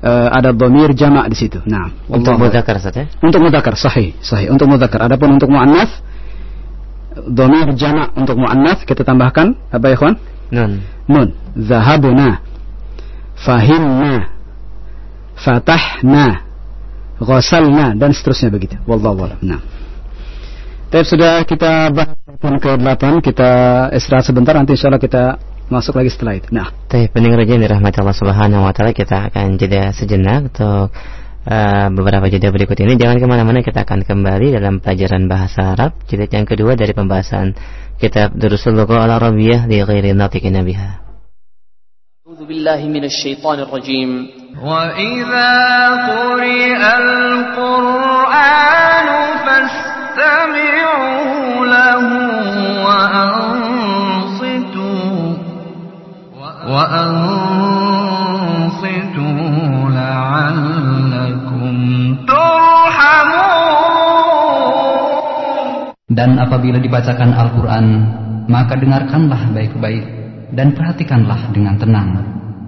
eh, ada dhamir jamak di situ. Nah, Untuk mudzakkar Ustaz ya. Untuk mudzakkar sahih, sahih. Untuk mudzakkar. Adapun untuk muannats dhamir jamak untuk muannats kita tambahkan apa ya, kawan? Nun. Nun. Zahabuna. Fahimna. Fatahna. Ghasalna dan seterusnya begitu. Wallahu a'lam. Nah. Tapi sudah kita bahas poin ke-8, kita istirahat sebentar nanti insyaallah kita masuk lagi setelah itu. Nah, Baik, pendengar yang dirahmati Allah Subhanahu wa taala, kita akan jeda sejenak untuk eh, beberapa jeda berikut ini. Jangan kemana-mana, kita akan kembali dalam pelajaran bahasa Arab, jilid yang kedua dari pembahasan kitab Durusul Lugha al-Arabiyyah li ghairi natiqin biha. أعوذ بالله من الشيطان الرجيم وإذا قرئ القرآن فاستمعوا له وأنصتوا وأنصتوا Dan apabila dibacakan Al-Quran, maka dengarkanlah baik-baik dan perhatikanlah dengan tenang,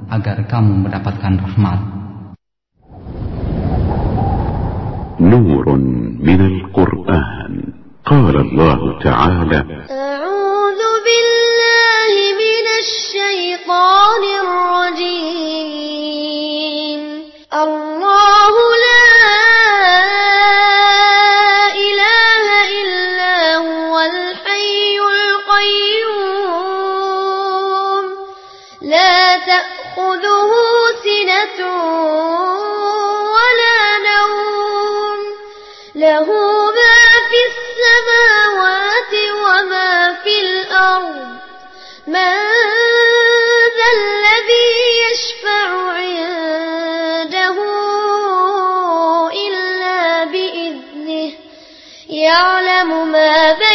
agar kamu mendapatkan rahmat. نور من القرآن قال الله تعالى أعوذ بالله من الشيطان الرجيم يعلم ما بين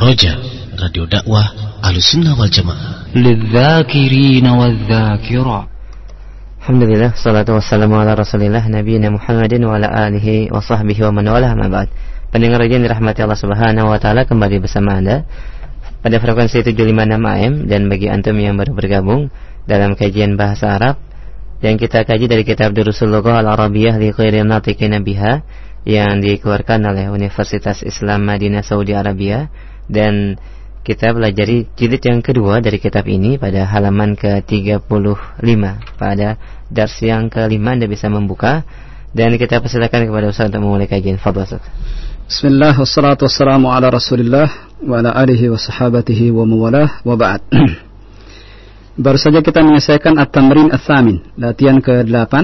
Roja Radio Dakwah Alusunnah wal Jamaah. Lidzakirina wadzakira. Alhamdulillah Salatu wassalamu ala rasulillah Nabi Muhammadin wa ala alihi wa sahbihi wa man wala ma'bad Pendengar yang dirahmati Allah subhanahu wa ta'ala Kembali bersama anda Pada frekuensi 756 AM Dan bagi antum yang baru bergabung Dalam kajian bahasa Arab Yang kita kaji dari kitab Durusulullah al-Arabiyah Li khairil natiqin biha Yang dikeluarkan oleh Universitas Islam Madinah Saudi Arabia dan kita pelajari jilid yang kedua dari kitab ini pada halaman ke-35 pada dars yang kelima Anda bisa membuka dan kita persilakan kepada Ustaz untuk memulai kajian Fadhil Ustaz. Bismillah wassalatu wassalamu ala Rasulillah wa ala alihi wa sahabatihi wa mawalah wa ba'd. Baru saja kita menyelesaikan at-tamrin ats-tsamin, latihan ke-8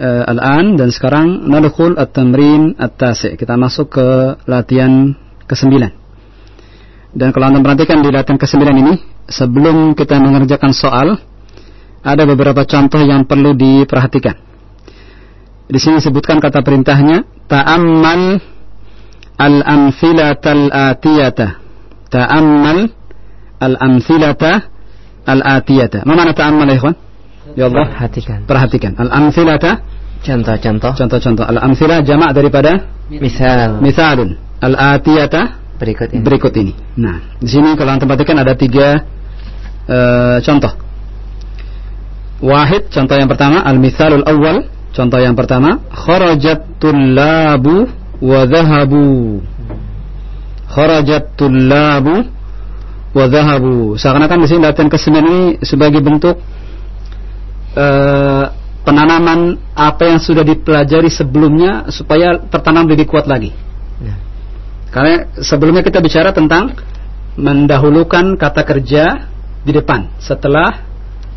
uh, al-an dan sekarang nadkhul at-tamrin at-tasi'. Kita masuk ke latihan ke-9. Dan kalau Anda perhatikan di latihan ke-9 ini, sebelum kita mengerjakan soal, ada beberapa contoh yang perlu diperhatikan. Di sini disebutkan kata perintahnya, ta'ammal al-amfilatal atiyata. Ta'ammal al-amfilata al-atiyata. Apa makna ta'ammal ya ikhwan? Ya Allah. Perhatikan. Perhatikan. Al-amfilata Contoh-contoh. contoh-contoh. Al-amfilah jamak daripada Misal. misalun. Al-atiyata Berikut ini. berikut ini. Nah, di sini kalau anda perhatikan ada tiga eh, contoh. Wahid, contoh yang pertama, al-mithalul awal, contoh yang pertama, kharajat tullabu wa dhahabu. Kharajat tullabu wa dhahabu. Seakan-akan di sini latihan ke ini sebagai bentuk eh, penanaman apa yang sudah dipelajari sebelumnya supaya tertanam lebih kuat lagi. Karena sebelumnya kita bicara tentang mendahulukan kata kerja di depan setelah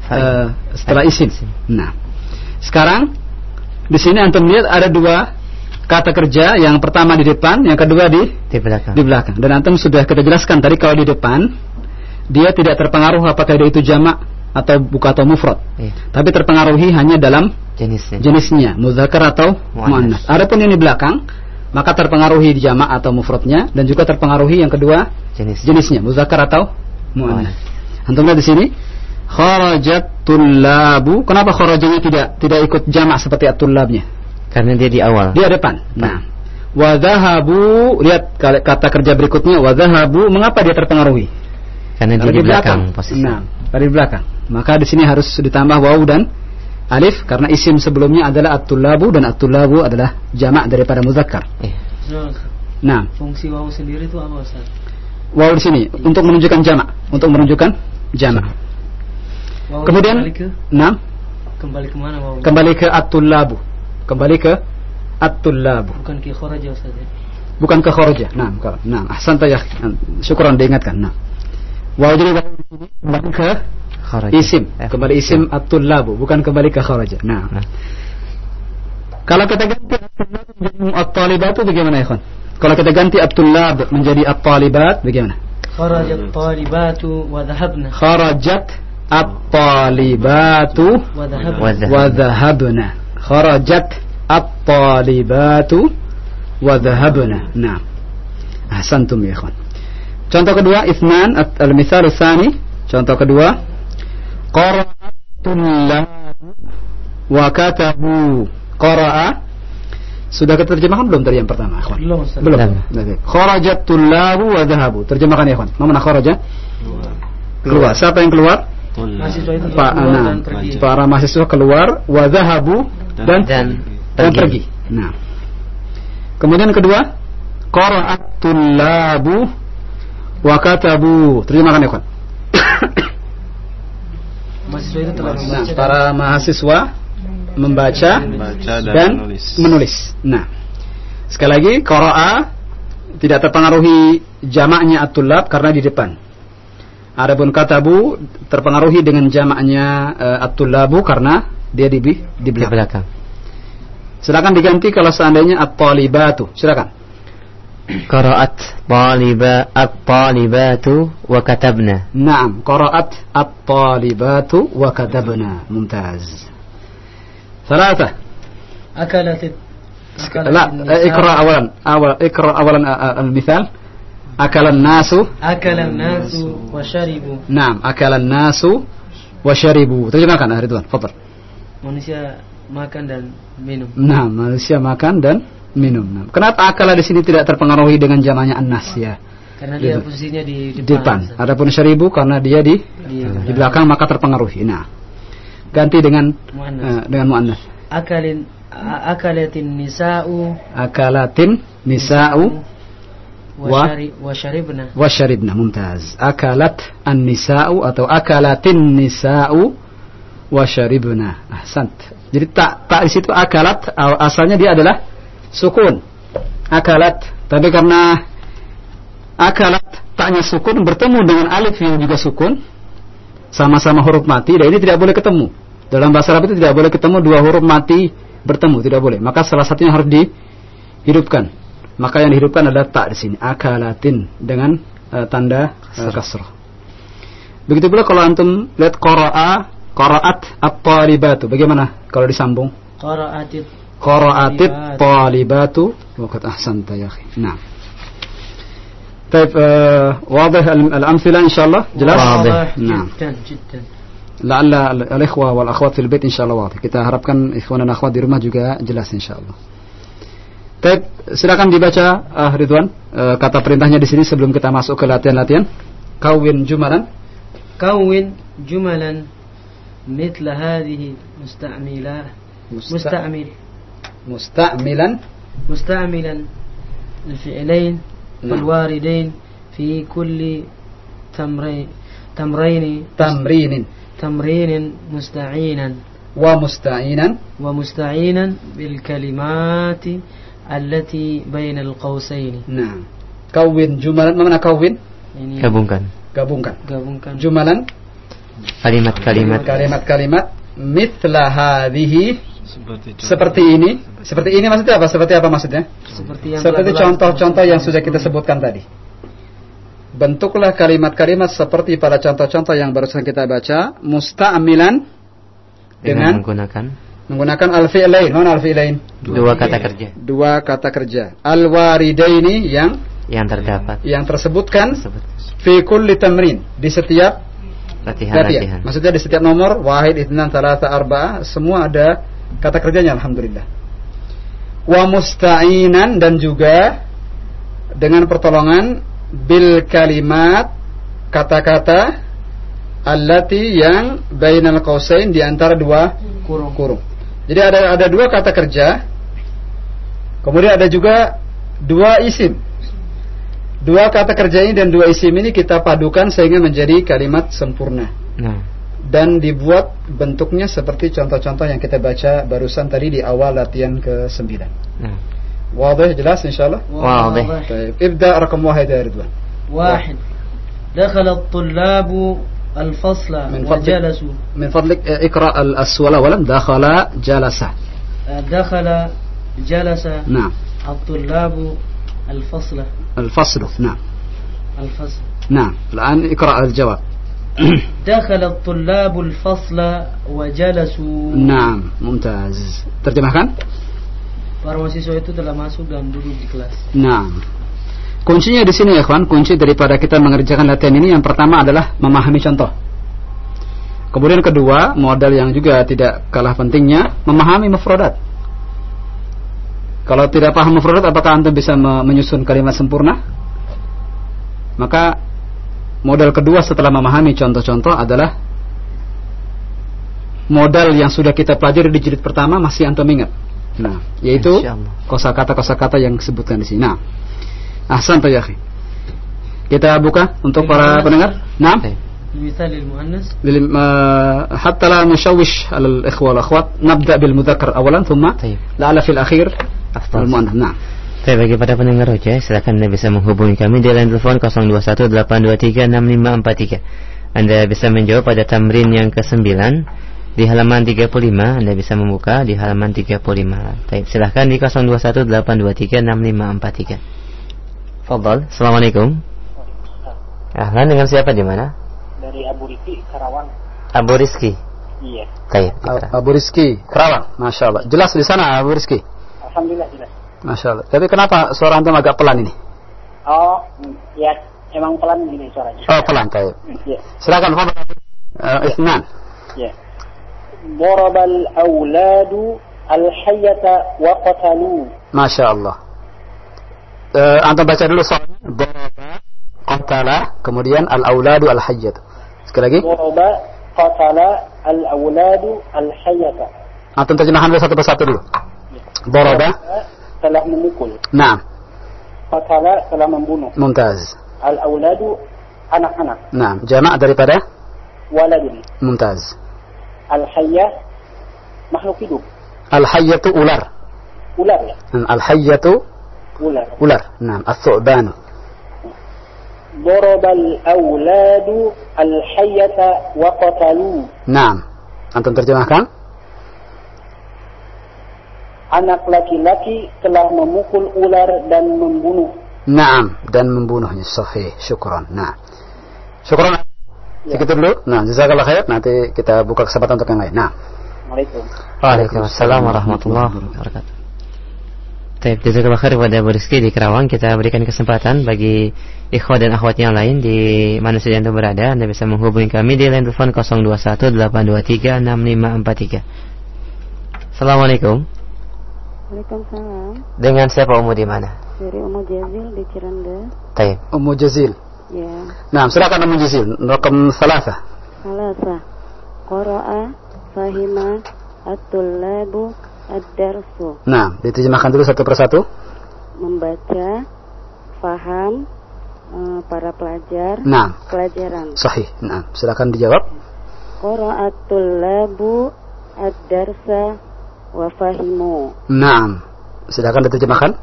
eh, setelah isim. Nah, sekarang di sini antum lihat ada dua kata kerja, yang pertama di depan, yang kedua di Di belakang. di belakang. Dan antum sudah kita jelaskan tadi kalau di depan dia tidak terpengaruh apakah dia itu jamak atau buka atau mufrad. Iya. Tapi terpengaruhi hanya dalam Jenisnya. jenisnya, muzakkar atau muannas. Adapun yang di belakang, maka terpengaruhi di jamak atau mufradnya dan juga terpengaruhi yang kedua Jenis. jenisnya, muzakkar atau muannas. Antum lihat di sini, kharajat tullabu. Kenapa kharajanya tidak tidak ikut jamak seperti at-tullabnya? Karena dia di awal. Dia depan. Nah, wa dhahabu, lihat kata kerja berikutnya wa dhahabu, mengapa dia terpengaruhi? Karena dia di belakang posisi. Nah, dari belakang. Maka di sini harus ditambah waw dan alif karena isim sebelumnya adalah at-tullabu dan at-tullabu adalah jamak daripada muzakkar. Ustaz, Nah, fungsi waw sendiri itu apa Ustaz? waw di sini untuk menunjukkan jamak, untuk menunjukkan jamak. Waw Kemudian kembali ke nah, kembali ke mana waw? kembali ke at-tullabu. Kembali ke at-tullabu. Bukan ke kharaja Ustaz ya. Bukan ke kharaja. Nah, kalau nah, ahsan ya. Syukran diingatkan. Nah. Waw jadi waw di sini kembali ke Kharaja. isim, Eh, kembali isim at-tullabu, bukan kembali ke kharaja. Nah. Kalau kita ganti at-tullab menjadi at-talibatu bagaimana ya, Kalau kita ganti at-tullab menjadi at-talibat bagaimana? Kharajat talibatu wa dhahabna. Kharajat at-talibatu Wa dhahabna. Kharajat at-talibatu wa dhahabna. Nah. Ahsantum ya ikhwan. Contoh kedua Ithnan al-mithal tsani. Contoh kedua qara'atul wa katabu. Qara'a sudah kita terjemahkan belum tadi yang pertama, ikhwan? Belum Ustaz. Belum. Kharajat tullabu wa dhahabu. Terjemahkan ya, ikhwan. Mana kharaja? Keluar. Siapa yang keluar? Mahasiswa itu Pak keluar nah, para mahasiswa keluar wa dhahabu dan Dan dan pergi. Nah. Kemudian kedua, qara'at tullabu wa katabu. Terjemahkan ya, ikhwan. Mahasiswa itu telah Nah, membaca para mahasiswa membaca, Membaca dan dan menulis. menulis. Nah, sekali lagi qara'a tidak terpengaruhi jamaknya at-tullab karena di depan. Adapun katabu terpengaruhi dengan jamaknya uh, at-tullabu karena dia di di belakang. Silakan diganti kalau seandainya at-talibatu. Silakan. Qara'at taliba at-talibatu wa katabna. Naam, qara'at at-talibatu wa katabna. Mumtaz. ثلاثة أكلت أكلت لا النساء- اقرأ أولا أول اقرأ أولا آه، آه، المثال أكل الناس أكل الناس وشربوا نعم أكل الناس وشربوا terjemahkan ah, Ridwan Fadal manusia makan dan minum Nah, manusia makan dan minum. Nah, kenapa akala di sini tidak terpengaruhi dengan jamannya anas ya? karena dia Gitu. posisinya di Di depan, depan. Adapun syaribu karena dia di Di di belakang maka terpengaruhi. Nah, ganti dengan Muannas. eh, dengan muannas. akalin akalatin nisa'u Akalatin nisa'u wa Wa- syari- wa syaribna wasyaribna. Mumtaz. Akalat an-nisa'u atau akalatin nisa'u wasyaribna. Ahsant. Jadi tak tak di situ akalat asalnya dia adalah sukun. Akalat. Tapi karena akalat taknya sukun bertemu dengan alif yang juga sukun sama-sama huruf mati dan ini tidak boleh ketemu. Dalam bahasa Arab itu tidak boleh ketemu dua huruf mati bertemu, tidak boleh. Maka salah satunya harus dihidupkan. Maka yang dihidupkan adalah tak di sini, akalatin dengan eh, tanda uh, kasrah. Begitu pula kalau antum lihat qara'a, qara'at at-talibatu. Bagaimana kalau disambung? qara'atit Qara'atit talibatu. Waqad ahsanta ya akhi. Nah. طيب آه واضح ال- الأمثلة إن شاء الله جلاس واضح نعم جدا جدا لعل ال- الإخوة والأخوات في البيت إن شاء الله واضح kita harapkan ikhwan dan akhwat di rumah juga jelas insya Allah Taib, silakan dibaca ah, Ridwan eh, kata perintahnya di sini sebelum kita masuk ke latihan-latihan. Kawin jumalan. كون جملا مثل هذه مستعملة مست- مستعمل مستعملا مستعملا الفعلين نعم. والواردين في كل تمرين تمرين تمرين تمرين مستعينا ومستعينا ومستعينا بالكلمات التي بين القوسين Nah, kawin jumalan mana kawin? ini Gabungkan. Gabungkan. gabungkan Jumalan Kalimat-kalimat. kalimat-kalimat mithla hadhihi seperti contoh. seperti ini. Seperti ini maksudnya apa? Seperti apa maksudnya? seperti Seperti contoh-contoh yang sudah kita sebutkan tadi. Bentuklah kalimat-kalimat seperti pada contoh-contoh yang barusan kita baca, musta'milan Dengan dengan menggunakan menggunakan al-fi'lain. Mana al-fi'lain? dua kata kerja Dua kata kerja. Al-waridaini yang yang terdapat. yang tersebutkan Tersebut. fi kulli tamrin di setiap latihan. Latihan-latihan. Maksudnya di setiap nomor wahid, itnan, talata, arba'ah semua ada kata kerjanya alhamdulillah. Wa musta'inan dan juga dengan pertolongan bil kalimat kata-kata allati yang bainal qausain di antara dua kurung kurung. Jadi ada ada dua kata kerja. Kemudian ada juga dua isim. Dua kata kerja ini dan dua isim ini kita padukan sehingga menjadi kalimat sempurna Nah, dan dibuat bentuknya seperti contoh-contoh yang kita baca barusan tadi di awal latihan ke-9. nah. Wadah jelas insyaallah? واضح Baik, ibda rakam wahid ya Ridwan. واحد دخل الطلاب الفصل من فضلك. وجلسوا Min fadlik eh, ikra al-aswala walam dakhala jalasa. دخل جلس Nah, الطلاب الفصل al-faslu. Nah. الفصل Nah, الآن اقرأ الجواب. دخل الطلاب الفصل وجلسوا Naam, mumtaz. Terjemahkan? para mahasiswa itu telah masuk dan duduk di kelas Naam. Kuncinya di sini ya kawan, kunci daripada kita mengerjakan latihan ini yang pertama adalah memahami contoh. Kemudian kedua, modal yang juga tidak kalah pentingnya, memahami mufradat. Kalau tidak paham mufradat, apakah Anda bisa me- menyusun kalimat sempurna? Maka modal kedua setelah memahami contoh-contoh adalah modal yang sudah kita pelajari di jilid pertama masih antum ingat. Nah, yaitu Masya Allah. kosakata-kosakata yang disebutkan di sini. Nah, ahsan ya akhi. Kita buka untuk para pendengar. Nah, Baik. المثال للمؤنث لل- ما- حتى لا نشوش على الإخوة والأخوات نبدأ بالمذكر أولا ثم لعل في الأخير المؤنث نعم Baik, bagi para pendengar Roja, silakan Anda bisa menghubungi kami di line telepon 0218236543. Anda bisa menjawab pada tamrin yang ke-9 di halaman 35, Anda bisa membuka di halaman 35. Baik, silahkan di 0218236543. Fadal, Assalamualaikum. Ahlan dengan siapa di mana? dari Abu Riki Karawang. Abu Rizki. Iya. Baik. Abu Rizki Kerawang Masya Allah Jelas di sana Abu Rizki Alhamdulillah jelas. Masya Allah. Tapi kenapa suara antum agak pelan ini? Oh, ya emang pelan gini suaranya. Oh, pelan, taib. Ya. Silakan, Pak. Uh, Isnan. Ya. Borobal awladu al-hayyata wa qatalu. Masya Allah. Uh, antum baca dulu soalnya. Boroba qatala, kemudian al-awladu al-hayyata. Sekali lagi. Boroba qatala, al-awladu al-hayyata. Antum terjemahkan satu persatu dulu. Ya. Daraba, telah memukul Naam qatala telah membunuh Mumtaz al-auladu anak-anak Naam Jamak daripada waladun Mumtaz al-hayyah makhluk hidup Al-Hayyatu ular ular ya Al-Hayyatu ular ular Naam Al-Thu'banu ضرب الأولاد الحية وقتلوا Naam Antum terjemahkan Anak laki-laki telah memukul ular dan membunuh. Naam dan membunuhnya. Sahih syukran. Nah. Syukran. Segitu dulu. Nah jazakallah khair. Nanti kita buka kesempatan untuk yang lain. Nah. Assalamualaikum Waalaikumsalam warahmatullahi wabarakatuh. Baik, jazakallah khair kepada Abu Rizky di Kerawang. Kita berikan kesempatan bagi ikhwah dan akhwat yang lain di mana saja Anda berada. Anda bisa menghubungi kami di line telepon 0218236543. Assalamualaikum. Waalaikumsalam. Dengan siapa Umu di mana? Dari Umu Jazil di Cirende. Taib. Ummu Jazil Ya. nah silakan Ummu Jazil rakam salasa Salasa. Qara'a fahima at-tullabu ad-darsu. nah diterjemahkan dulu satu persatu Membaca, faham eh, para pelajar nah pelajaran. sahih nah silakan dijawab Qara'at tullabu ad-darsa wa fahimu. nah silakan diterjemahkan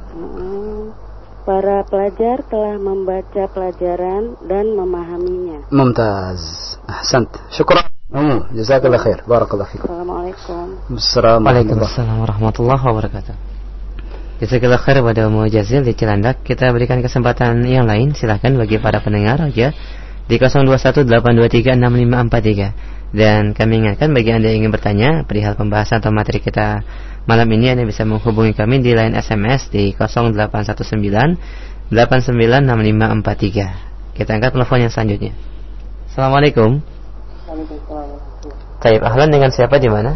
Para pelajar telah membaca pelajaran dan memahaminya. mumtaz ahsant syukran Ummu jazakallah khair barakallahu fikum Assalamualaikum. Assalamualaikum Waalaikumsalam warahmatullahi wabarakatuh. Jazakallah khair pada Umu Jazil di Cilandak. Kita berikan kesempatan yang lain. Silahkan bagi para pendengar aja di 0218236543. Dan kami ingatkan bagi Anda yang ingin bertanya perihal pembahasan atau materi kita malam ini Anda bisa menghubungi kami di line SMS di 0819 896543. Kita angkat telepon yang selanjutnya. Assalamualaikum. Waalaikumsalam. Taib ahlan dengan siapa di mana?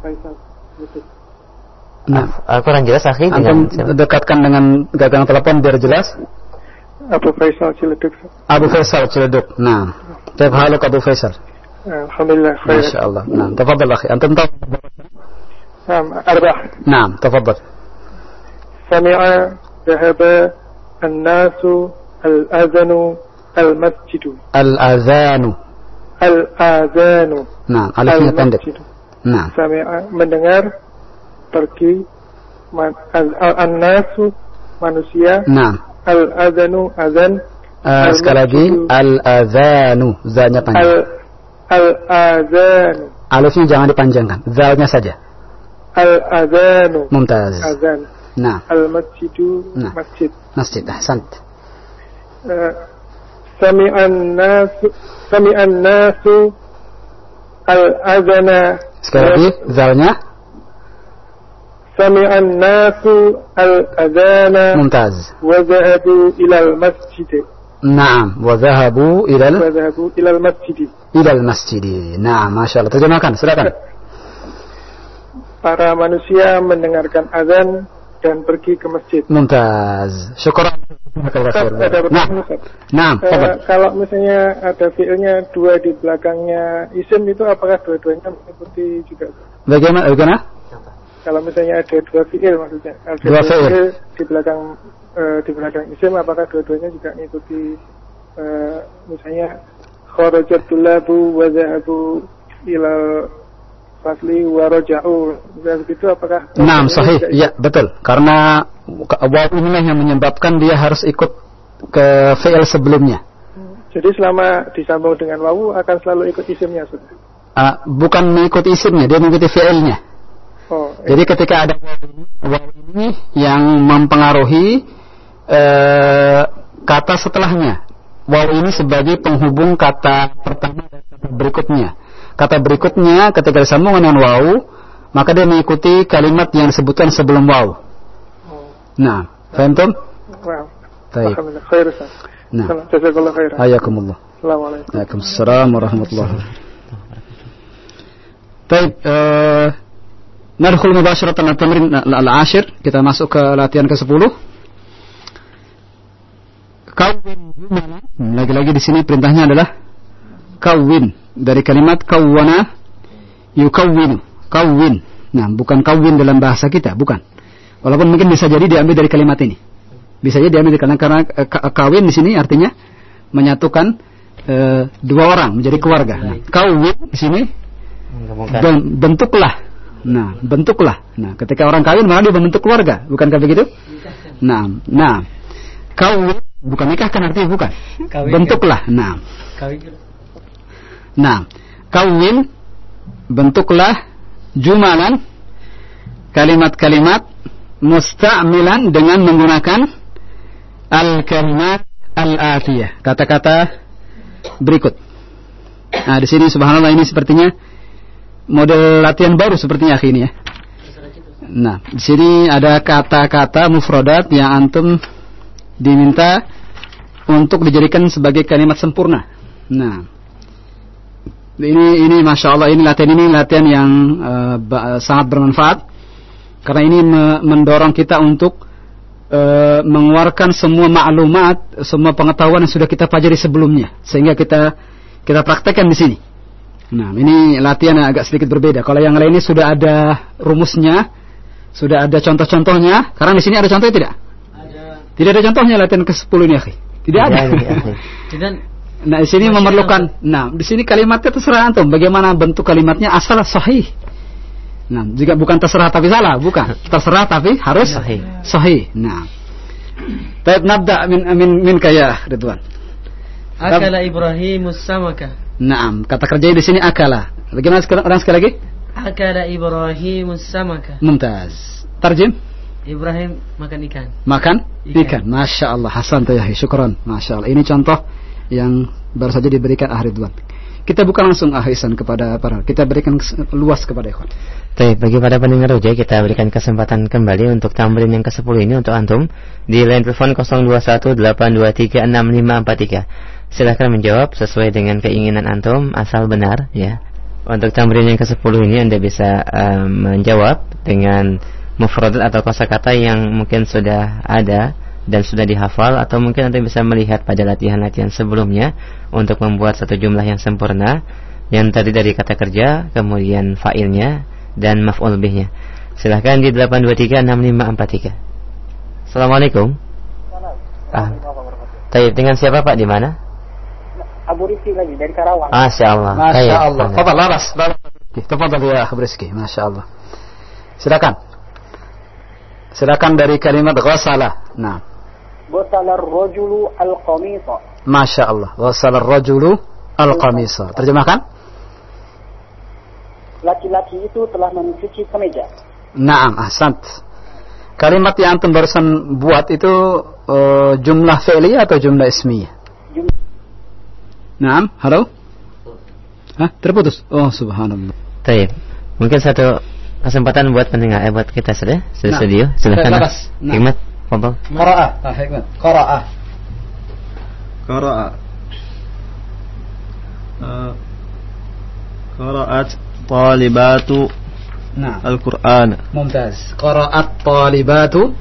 Faisal. Nah, aku kurang jelas akhi dengan siapa? dekatkan dengan gagang telepon biar jelas. Abu Faisal Ciledug. Abu Faisal Ciledug. Nah, Taib halo Abu Faisal. نعم، الحمد لله خير. ما شاء الله. نعم تفضل أخي. أنت نعم أرباح. نعم تفضل. سمع ذهب الناس الأذن المسجد. الأذان. الأذان نعم على عندك. نعم. سمع من مندengar تركي آه، الناس منسيا نعم. آه، الاذان اذان آه الأذان. الأذان الأذان al-adhanu alifnya jangan dipanjangkan zalnya saja al-adhanu mumtaz azan نعم al-masjidu Nah. masjid masjid ahsant Eh, sami'an nasu sami'an nasu al-adhana sekali lagi zalnya sami'an nasu al-adhana mumtaz وذهبوا إلى المسجد Naam, wa zahabu ilal wa zahabu ilal masjid. Ilal masjid. Naam, Masya Allah. Terjemahkan, silakan. Para manusia mendengarkan azan dan pergi ke masjid. Mumtaz. Syukur. Nah, nah uh, kalau misalnya ada fiilnya dua di belakangnya isim itu apakah dua-duanya mengikuti juga? Bagaimana? Bagaimana? Kalau misalnya ada dua fiil maksudnya ada dua, fiil di belakang eh, di belakang isim apakah dua-duanya juga mengikuti eh, misalnya kharajat tulabu wa dhahabu ila fasli wa raja'u. Dan begitu apakah Naam, sahih. Ya, betul. Karena waw inilah yang menyebabkan dia harus ikut ke fi'il sebelumnya. Jadi selama disambung dengan wawu akan selalu ikut isimnya sudah. Ah, bukan mengikuti isimnya, dia mengikuti fi'ilnya. Oh, Jadi ketika ada waw ini, waw ini yang mempengaruhi eh, kata setelahnya. Waw ini sebagai penghubung kata pertama dan kata berikutnya. Kata berikutnya ketika disambung dengan waw, maka dia mengikuti kalimat yang disebutkan sebelum waw. Oh. Nah, paham tuh? Baik. Nah. Jazakallah khairan. Hayakumullah. Assalamualaikum. Waalaikumsalam warahmatullahi wabarakatuh. Baik, eh Nadkhul mubasharatan al-tamrin al-ashir. Kita masuk ke latihan ke-10 kawin jumalan lagi-lagi di sini perintahnya adalah kawin. Dari kalimat kawwana yukawwinu kawin. Nah bukan kawin dalam bahasa kita bukan. Walaupun mungkin bisa jadi diambil dari kalimat ini. Bisa jadi diambil karena karena eh, ka- kawin di sini artinya menyatukan eh, dua orang menjadi keluarga. Nah, kawin di sini ben- bentuklah. Nah bentuklah. Nah ketika orang kawin malah dia membentuk keluarga. Bukankah begitu? Nah nah kawin bukan nikahkan artinya bukan Kawin. bentuklah nah Kawin. Nah, kawin bentuklah jumalan kalimat-kalimat musta'milan dengan menggunakan al-kalimat al-atiyah. Kata-kata berikut. Nah, di sini subhanallah ini sepertinya model latihan baru sepertinya akhi ini ya. Nah, di sini ada kata-kata mufradat yang antum diminta untuk dijadikan sebagai kalimat sempurna. Nah, ini ini masya Allah ini latihan ini latihan yang ba- sangat bermanfaat karena ini me- mendorong kita untuk eh, mengeluarkan semua maklumat, semua pengetahuan yang sudah kita pelajari sebelumnya sehingga kita kita praktekkan di sini. Nah, ini latihan yang agak sedikit berbeda. Kalau yang lainnya sudah ada rumusnya, sudah ada contoh-contohnya. Karena di sini ada contohnya tidak? Tidak ada contohnya latihan ke-10 ini, akhi. Tidak ada. Dan Nah, di sini memerlukan. Nah, di sini kalimatnya terserah antum. Bagaimana bentuk kalimatnya asal sahih. Nah, jika bukan terserah tapi salah, bukan. Terserah tapi harus Sahih. Sahih. Nah. Baik, nabda min min min kaya Ridwan. akala Ibrahimus samaka. Naam, kata kerjanya di sini akala. Bagaimana sekali, orang sekali lagi? Akala Ibrahimus samaka. Mumtaz. Tarjim? Ibrahim makan ikan. Makan Ikan. ikan. Masya Allah. Hasan Tayahi. Syukran. Masya Allah. Ini contoh yang baru saja diberikan ah Ridwan. Kita bukan langsung ah Ihsan kepada para. Kita berikan luas kepada ikhwan. Baik, bagi para pendengar Roja kita berikan kesempatan kembali untuk tamrin yang ke-10 ini untuk antum di line telepon 0218236543. Silahkan menjawab sesuai dengan keinginan antum asal benar ya. Untuk tamrin yang ke-10 ini Anda bisa eh, menjawab dengan mufradat atau kosakata yang mungkin sudah ada dan sudah dihafal atau mungkin Anda bisa melihat pada latihan-latihan sebelumnya untuk membuat satu jumlah yang sempurna yang tadi dari kata kerja, kemudian fa'ilnya dan maf'ul bihnya. Silahkan di 8236543. Assalamualaikum. Ah. Taib dengan siapa Pak di mana? Abu Rizki lagi dari Karawang. Masya Allah. Masya. Allah. Tafadhal, laras. laras. Tafadhal ya Akhbar Rizki. Masya Allah. Silakan. Silakan dari kalimat ghasala. Nah. Gosala rojulu al-qamisa. Masya Allah. Ghasala rajulu al-qamisa. Terjemahkan? Laki-laki itu telah mencuci kemeja. Naam, ahsant. Kalimat yang antum barusan buat itu eh, jumlah fi'liyah atau jumlah ismiyah? Jumlah. Naam, halo? Hah, terputus. Oh, subhanallah. Taib. Mungkin satu kesempatan buat pendengar eh buat kita sudah sudah nah. studio. silahkan nah. hikmat kompol qiraah hikmat. Qiraah eh, qiraah qiraat talibatu nah. al-Qur'an. Mumtaz. Qiraat talibatu.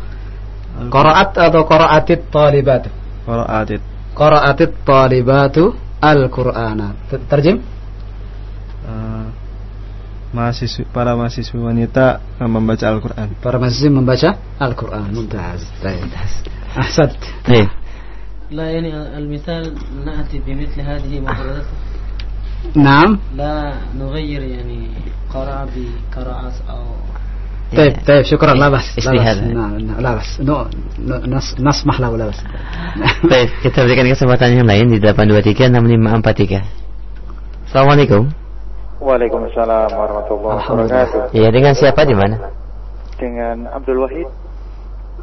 Qiraat atau qiraatit talibatu? Qiraatit qiraatit talibatu Al Qur'an. terjem uh, eh, mahasiswi para mahasiswi wanita yang membaca Al-Quran. Para mahasiswa membaca Al-Quran. Mumtaz. Baik. Ahsad. Taib. لا يعني المثال نأتي بمثل هذه مفردات نعم لا نغير يعني قرأ بقراءة أو طيب طيب شكرا لا بس إيش لا في بس هذا؟ نعم نعم، لا بس نو نو- نس نسمح له لا بس Baik, kita berikan kesempatan yang lain di 8236543. Assalamualaikum. Waalaikumsalam warahmatullahi wabarakatuh. Iya, dengan siapa di mana? Dengan Abdul Wahid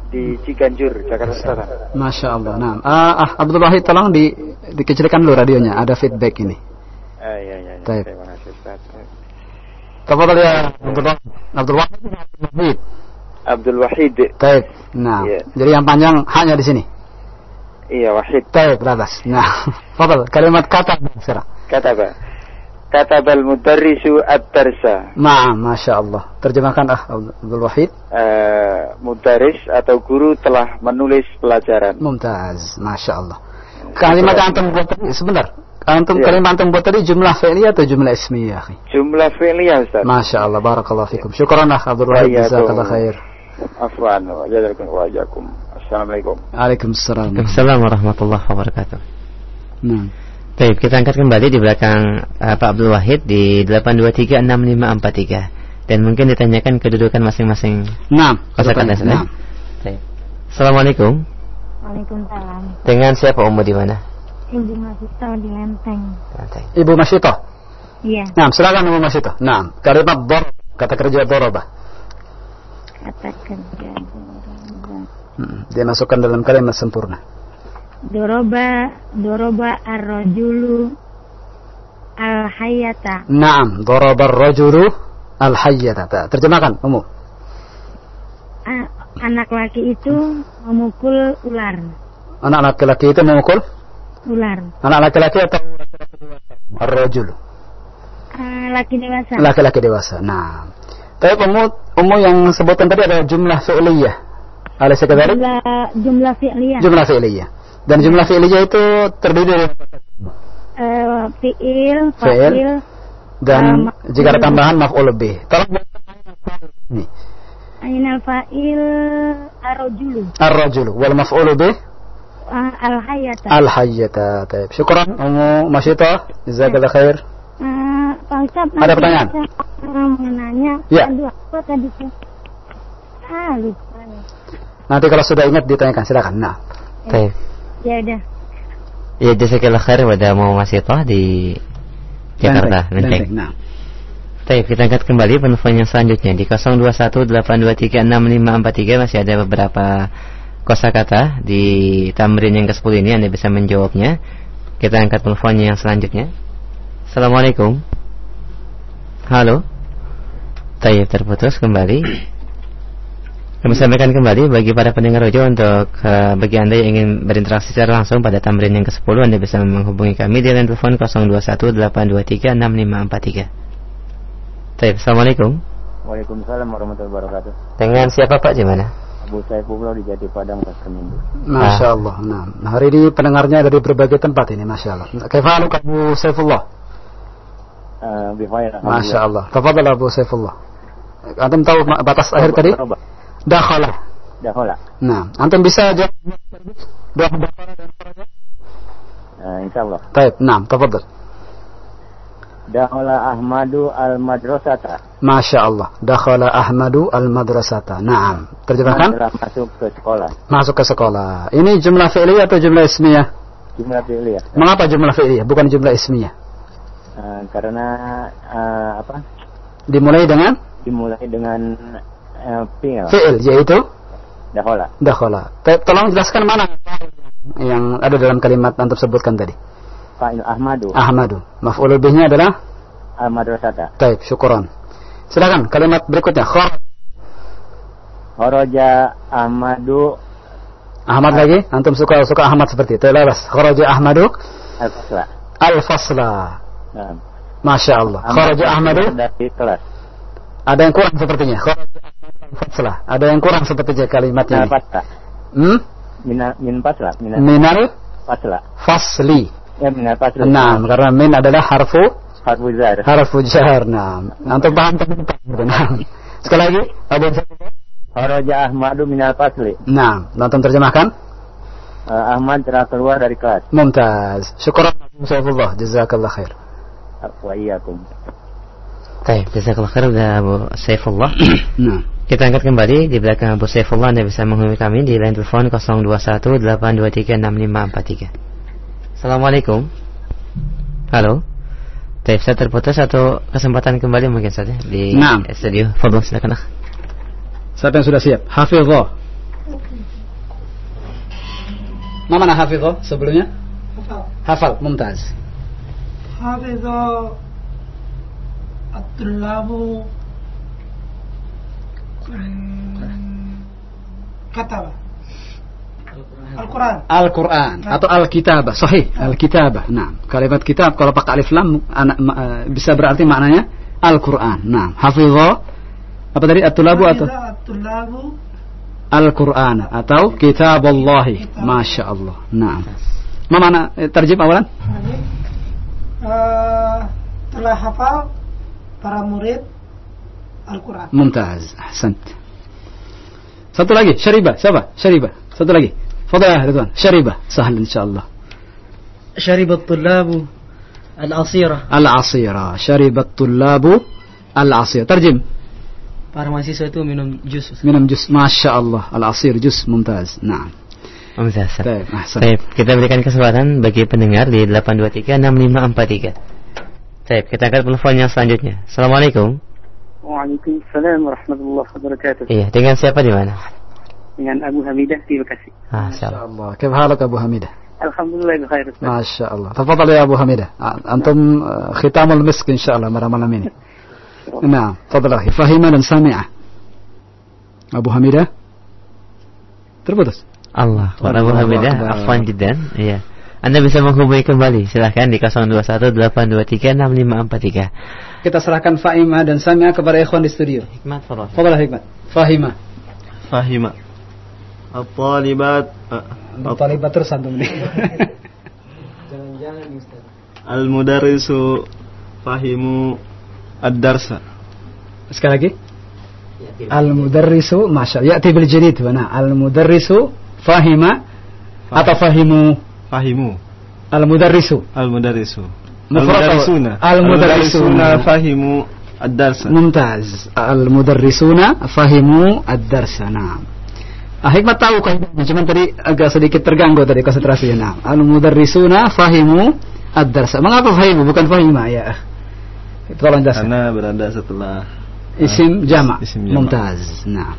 di Ciganjur, Jakarta Selatan. Masya Allah nah ah, ah, Abdul Wahid tolong di dikecilkan dulu radionya ada feedback ini Ah, iya, iya, iya. Baik. Terima kasih Ustaz. Tafadhal ya Abdul Wahid Abdul Wahid Abdul Wahid Abdul Wahid. Taib nah Iya. jadi yang panjang hanya di sini Iya, Wahid. Taib labas nah Fadal kalimat kata sekarang Kataba. Katabal mudarrisu ad-darsa. Nah, Masya Allah terjemahkan ah Abdul Wahid Eh, mudaris atau guru telah menulis pelajaran. Mumtaz Masya Allah kalimat yang antum buat tadi sebentar antum Iya. kalimat antum buat tadi jumlah fi'liyah atau jumlah ismiyah akhi? Jumlah fi'liyah Ustaz. Masya Allah barakallahu fikum syukran ah Abdul Wahid jazakallah khair Afwan wa jazakum wa. Assalamualaikum. Waalaikumsalam Waalaikumsalam warahmatullahi wabarakatuh. Nah. Baik, kita angkat kembali di belakang uh, Pak Abdul Wahid di 8236543 dan mungkin ditanyakan kedudukan masing-masing Nah, kosakata. Nah. Baik. Assalamualaikum. Waalaikumsalam. Dengan siapa Ummu di mana? Ibu Masito di Lenteng. Ibu Masito. Iya, Nah, silakan Ibu Masito. Nah, kalimat dor kata kerja doroba. kata kerja doroba. Hmm, dia masukkan dalam kalimat sempurna. Doroba, doroba ar-rajulu al-hayata. Naam, doroba rajulu al-hayyata. Terjemahkan, Ummu. A- anak laki itu memukul ular. Anak laki-laki itu memukul Ular. anak laki-laki atau laki-laki dewasa? Ar-rajulu. Laki dewasa. Laki-laki dewasa. Nah. Tapi Ummu, Ummu yang sebutkan tadi adalah jumlah fi'liyah. Alaysa kadzalik? Jumlah, jumlah fi'liyah. Jumlah fi'liyah. Dan jumlah fi'liyah itu terdiri dari Eh, fi'il, fa'il, dan Ah, jika ada tambahan maf'ul bih. Tolong ini. ainal fa'il ar-rajulu. Ar-rajulu wal maf'ul bih Ah, al-hayata. al-hayyata. Taib. Syukran Ummu Masyita. Jazakallah khair. Ah, Pak Ustaz, Ada pertanyaan? saya mau nanya. Ya. Aduh, apa tadi? Ah, lupa. Nanti kalau sudah ingat ditanyakan silakan. Nah. Baik. Ya udah. Ya jazakallah khair pada Mu Masito di Jakarta. Lenteng. Nah. Baik, kita angkat kembali penelpon yang selanjutnya di 0218236543 masih ada beberapa kosakata di tamrin yang ke-10 ini Anda bisa menjawabnya. Kita angkat telepon yang selanjutnya. Assalamualaikum. Halo. Tayyib terputus kembali. Kami sampaikan kembali bagi para pendengar rojo untuk eh, bagi Anda yang ingin berinteraksi secara langsung pada tamrin yang ke-10 Anda bisa menghubungi kami di line telepon 0218236543. Baik, Assalamualaikum. Waalaikumsalam warahmatullahi wabarakatuh. Dengan siapa Pak di mana? Abu Saifullah di Jati Padang Pasar Minggu. Masya Allah. Nah, hari ini pendengarnya dari berbagai tempat ini, Masya Allah. Kaifalu Abu Saifullah? Eh, Bifayar, Masya Allah. Tafadhal Abu Saifullah. Antum tahu batas akhir tadi? Dakhala. Dahola. Nah, antum bisa jawab dua Eh, insya Allah. Taib. Nah, tafadhal. Dahola Ahmadu al Madrasata. Masya Allah. Dakhala Ahmadu al-madrasata. Naam. Terjemahkan? Masuk ke sekolah. Masuk ke sekolah. Ini jumlah fi'liyah atau jumlah ismiyah? Jumlah fi'liyah. Mengapa jumlah fi'liyah bukan jumlah ismiyah? Eh, karena eh, apa? Dimulai dengan Dimulai dengan eh, fi'il. yaitu dakhala. Taib, tolong jelaskan mana yang ada dalam kalimat antum sebutkan tadi. Fa'il Ahmadu Ahmadu. Maf'ulul bihnya adalah al Madrasata. Taib, syukuran. Silakan kalimat berikutnya. Khar. Horoja Ahmadu Ahmad lagi. Antum suka suka Ahmad seperti itu. Labas. Kharaja Ahmadu al Fasla. al-fasla. Nah, Masya Allah. Kharaja Ahmadu. dari kelas. Ada yang kurang sepertinya. Al-fasla. Ada yang kurang sepertinya kalimatnya. Minal ini. Fasla. Hmm? Min min Fasla. Minal Minal fasli. Ya minal Fasla. Nah, karena min adalah harfu Harfu Zar. harfu jar. Nah, antum paham kan? Nah. Sekali lagi, Abu Horoja Ahmadu minal Fasli. Nah, antum terjemahkan. Eh, Ahmad telah keluar dari kelas. Mumtaz. Saifullah. Jazakallah khair. Wa iyyakum. Baik, bisa khair udah Abu Saifullah. nah. Kita angkat kembali di belakang Abu Saifullah Anda bisa menghubungi kami di line telepon 0218236543. Assalamualaikum. Halo. Baik, saya terputus atau kesempatan kembali mungkin saja ya, di nah. studio. Fadhil silakan. Siapa yang sudah siap? Hafizah. Ma mana Hafizah sebelumnya? Hafal. Hafal, mumtaz. Hafizah الطلاب كتب القرآن Al-Quran atau Al-Kitabah, sahih, Al-Kitabah. Nah, kalimat kitab kalau pakai alif lam anak, ma- eh, bisa berarti maknanya Al-Quran. Nah, hafizah apa tadi at-tulabu atau حفظ الطلاب Al-Quran atau Kitabullahi. Masya Allah. Nah, ma mana eh, terjem awalan? eh, telah hafal para murid Al-Quran. Muntaz, ahsant. Satu lagi, syaribah. Siapa? Syaribah. Satu lagi. Fadhah, Ridwan. Syaribah. Sahal insyaAllah. Syaribat tullabu al-asira. Al-asira. Syaribat tulabu al-asira. Terjem. Para mahasiswa itu minum jus. Minum jus. Masya Allah. Al-asir jus. Muntaz. Nah. Mumtaz. Baik, kita berikan kesempatan bagi pendengar di 823 6543. Baik, kita angkat telepon yang selanjutnya. Assalamualaikum. Waalaikumsalam warahmatullahi wabarakatuh. Iya, dengan siapa di mana? Dengan Abu Hamidah di Bekasi. Ah, salam. Allah. Kif halak Abu Hamidah? Alhamdulillah bikhair Ustaz. Masya Allah. Tafadhal ya Abu Hamidah. Antum uh, khitamul misk insyaallah pada malam ini. Nah, tafadhal akhi. Fahima dan sami'ah. Abu Hamidah? Terputus. Allah, Abu Hamidah, afwan jiddan. Iya. Anda bisa menghubungi kembali, silahkan di 0218236543. Kita serahkan Fahima dan Sami'ah kepada ikhwan di studio. Hikmat. Fadhal Hikmat. Fahima. Fahima. At-talibat Talibat terus antum nih. Jangan-jangan Ustaz. al-mudarrisu fahimu ad-darsa. Sekali lagi. Al-mudarrisu masya ya'ti bil jadid al-mudarrisu fahima atau fahimu Fahimu. al-mudarrisu. Al-mudarrisu. Al-mudarrisuna. Al-mudarrisuna. fahimu. Ad-darsa. mumtaz. Al-mudarrisuna fahimu ad-darsa. Nah Ah, hikmat tahu kaidahnya cuman tadi agak sedikit terganggu tadi konsentrasinya nah al-mudarrisuna fahimu ad-darsa. Mengapa fahimu bukan fahima? Ya tolong jelaskan Karena berada setelah isim jama isim jama'. mumtaz. Nah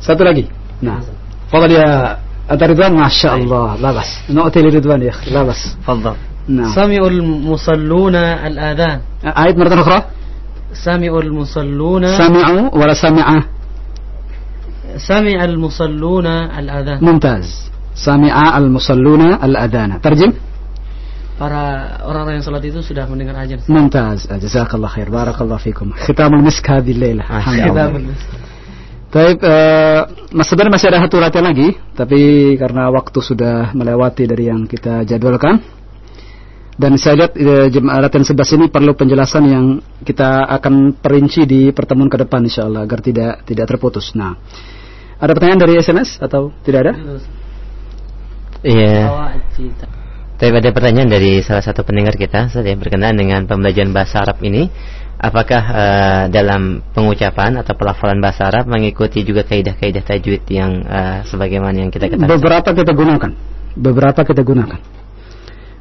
satu lagi. Nah fadal ya هذا رضوان ما شاء طيب. الله. لا بس. نقطة لرضوان يا أخي. لا بس. تفضل. نعم. سمع المصلون الآذان. أعيد مرة أخرى. سمع المصلون. سمعوا ولا سمع؟ سمع المصلون الأذان. ممتاز. سمع المصلون الأذان. ترجم. Para orang-orang yang salat itu sudah mendengar azan. Mumtaz. Jazakallah khair. Barakallah fikum. Khitamul misk hadhihi lailah. Khitamul misk. Tapi uh, eh, mas sebenarnya masih ada satu latihan lagi, tapi karena waktu sudah melewati dari yang kita jadwalkan, dan saya lihat eh, uh, jemaah latihan 11 ini perlu penjelasan yang kita akan perinci di pertemuan ke depan, insya Allah, agar tidak tidak terputus. Nah, ada pertanyaan dari SNS atau tidak ada? Iya. Tapi ada pertanyaan dari salah satu pendengar kita, saya berkenaan dengan pembelajaran bahasa Arab ini Apakah eh, dalam pengucapan atau pelafalan bahasa Arab mengikuti juga kaidah-kaidah tajwid yang eh, sebagaimana yang kita ketahui? Beberapa kita gunakan, beberapa kita gunakan.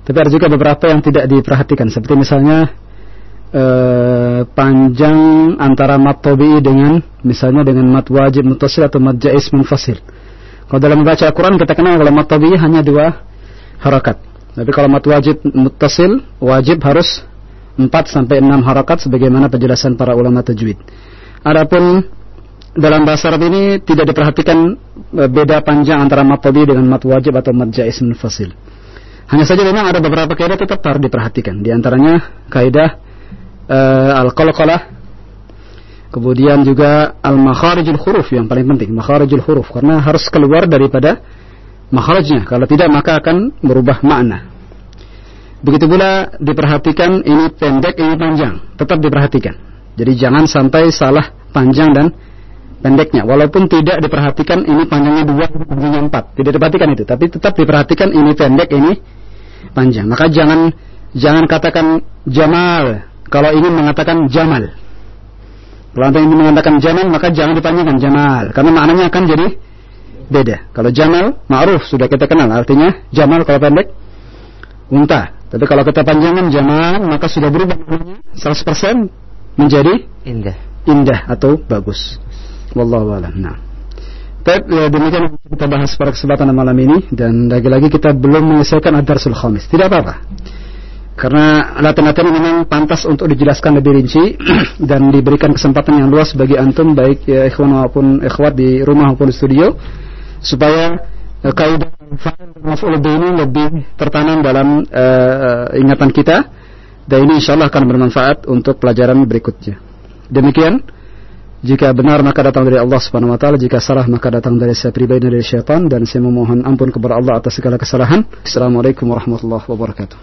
Tapi ada juga beberapa yang tidak diperhatikan, seperti misalnya eh, panjang antara mat tabi'i dengan misalnya dengan mat wajib mutasil atau mat jais munfasil. Kalau dalam membaca Al-Quran kita kenal kalau mat tabi'i hanya dua harakat. Tapi kalau mat wajib mutasil wajib harus 4 sampai 6 harakat sebagaimana penjelasan para ulama tajwid. Adapun dalam bahasa Arab ini tidak diperhatikan e, beda panjang antara mat tabi'i dengan mat wajib atau mat jais munfasil. Hanya saja memang ada beberapa kaidah tetap harus diperhatikan. Di antaranya kaidah uh, al-qalqalah kemudian juga al-makharijul huruf yang paling penting, makharijul huruf karena harus keluar daripada makharijnya. Kalau tidak maka akan merubah makna. Begitu pula diperhatikan ini pendek, ini panjang, tetap diperhatikan. Jadi jangan sampai salah panjang dan pendeknya. Walaupun tidak diperhatikan ini panjangnya dua panjangnya empat. Tidak diperhatikan itu tapi tetap diperhatikan ini pendek ini panjang. Maka jangan jangan katakan jamal kalau ingin mengatakan jamal. Kalau ingin mengatakan jamal maka jangan dipanjangkan jamal. Karena maknanya akan jadi beda. Kalau jamal ma'ruf sudah kita kenal. Artinya jamal kalau pendek unta tapi kalau kita panjangkan jamal maka sudah berubah maknanya 100% menjadi Indah. indah atau bagus Wallahu a'lam. Nah. Baik, ya, demikian kita bahas pada kesempatan malam ini dan lagi-lagi kita belum menyelesaikan ad-darsul khamis. Tidak apa-apa. Karena latihan-latihan memang pantas untuk dijelaskan lebih rinci dan diberikan kesempatan yang luas bagi antum baik ya, ikhwan maupun ikhwat di rumah maupun di studio supaya kaidah bih ini lebih tertanam dalam uh, ingatan kita dan ini insyaallah akan bermanfaat untuk pelajaran berikutnya. Demikian jika benar maka datang dari Allah Subhanahu wa taala, jika salah maka datang dari saya pribadi dari syaitan dan saya memohon ampun kepada Allah atas segala kesalahan. Assalamualaikum warahmatullahi wabarakatuh.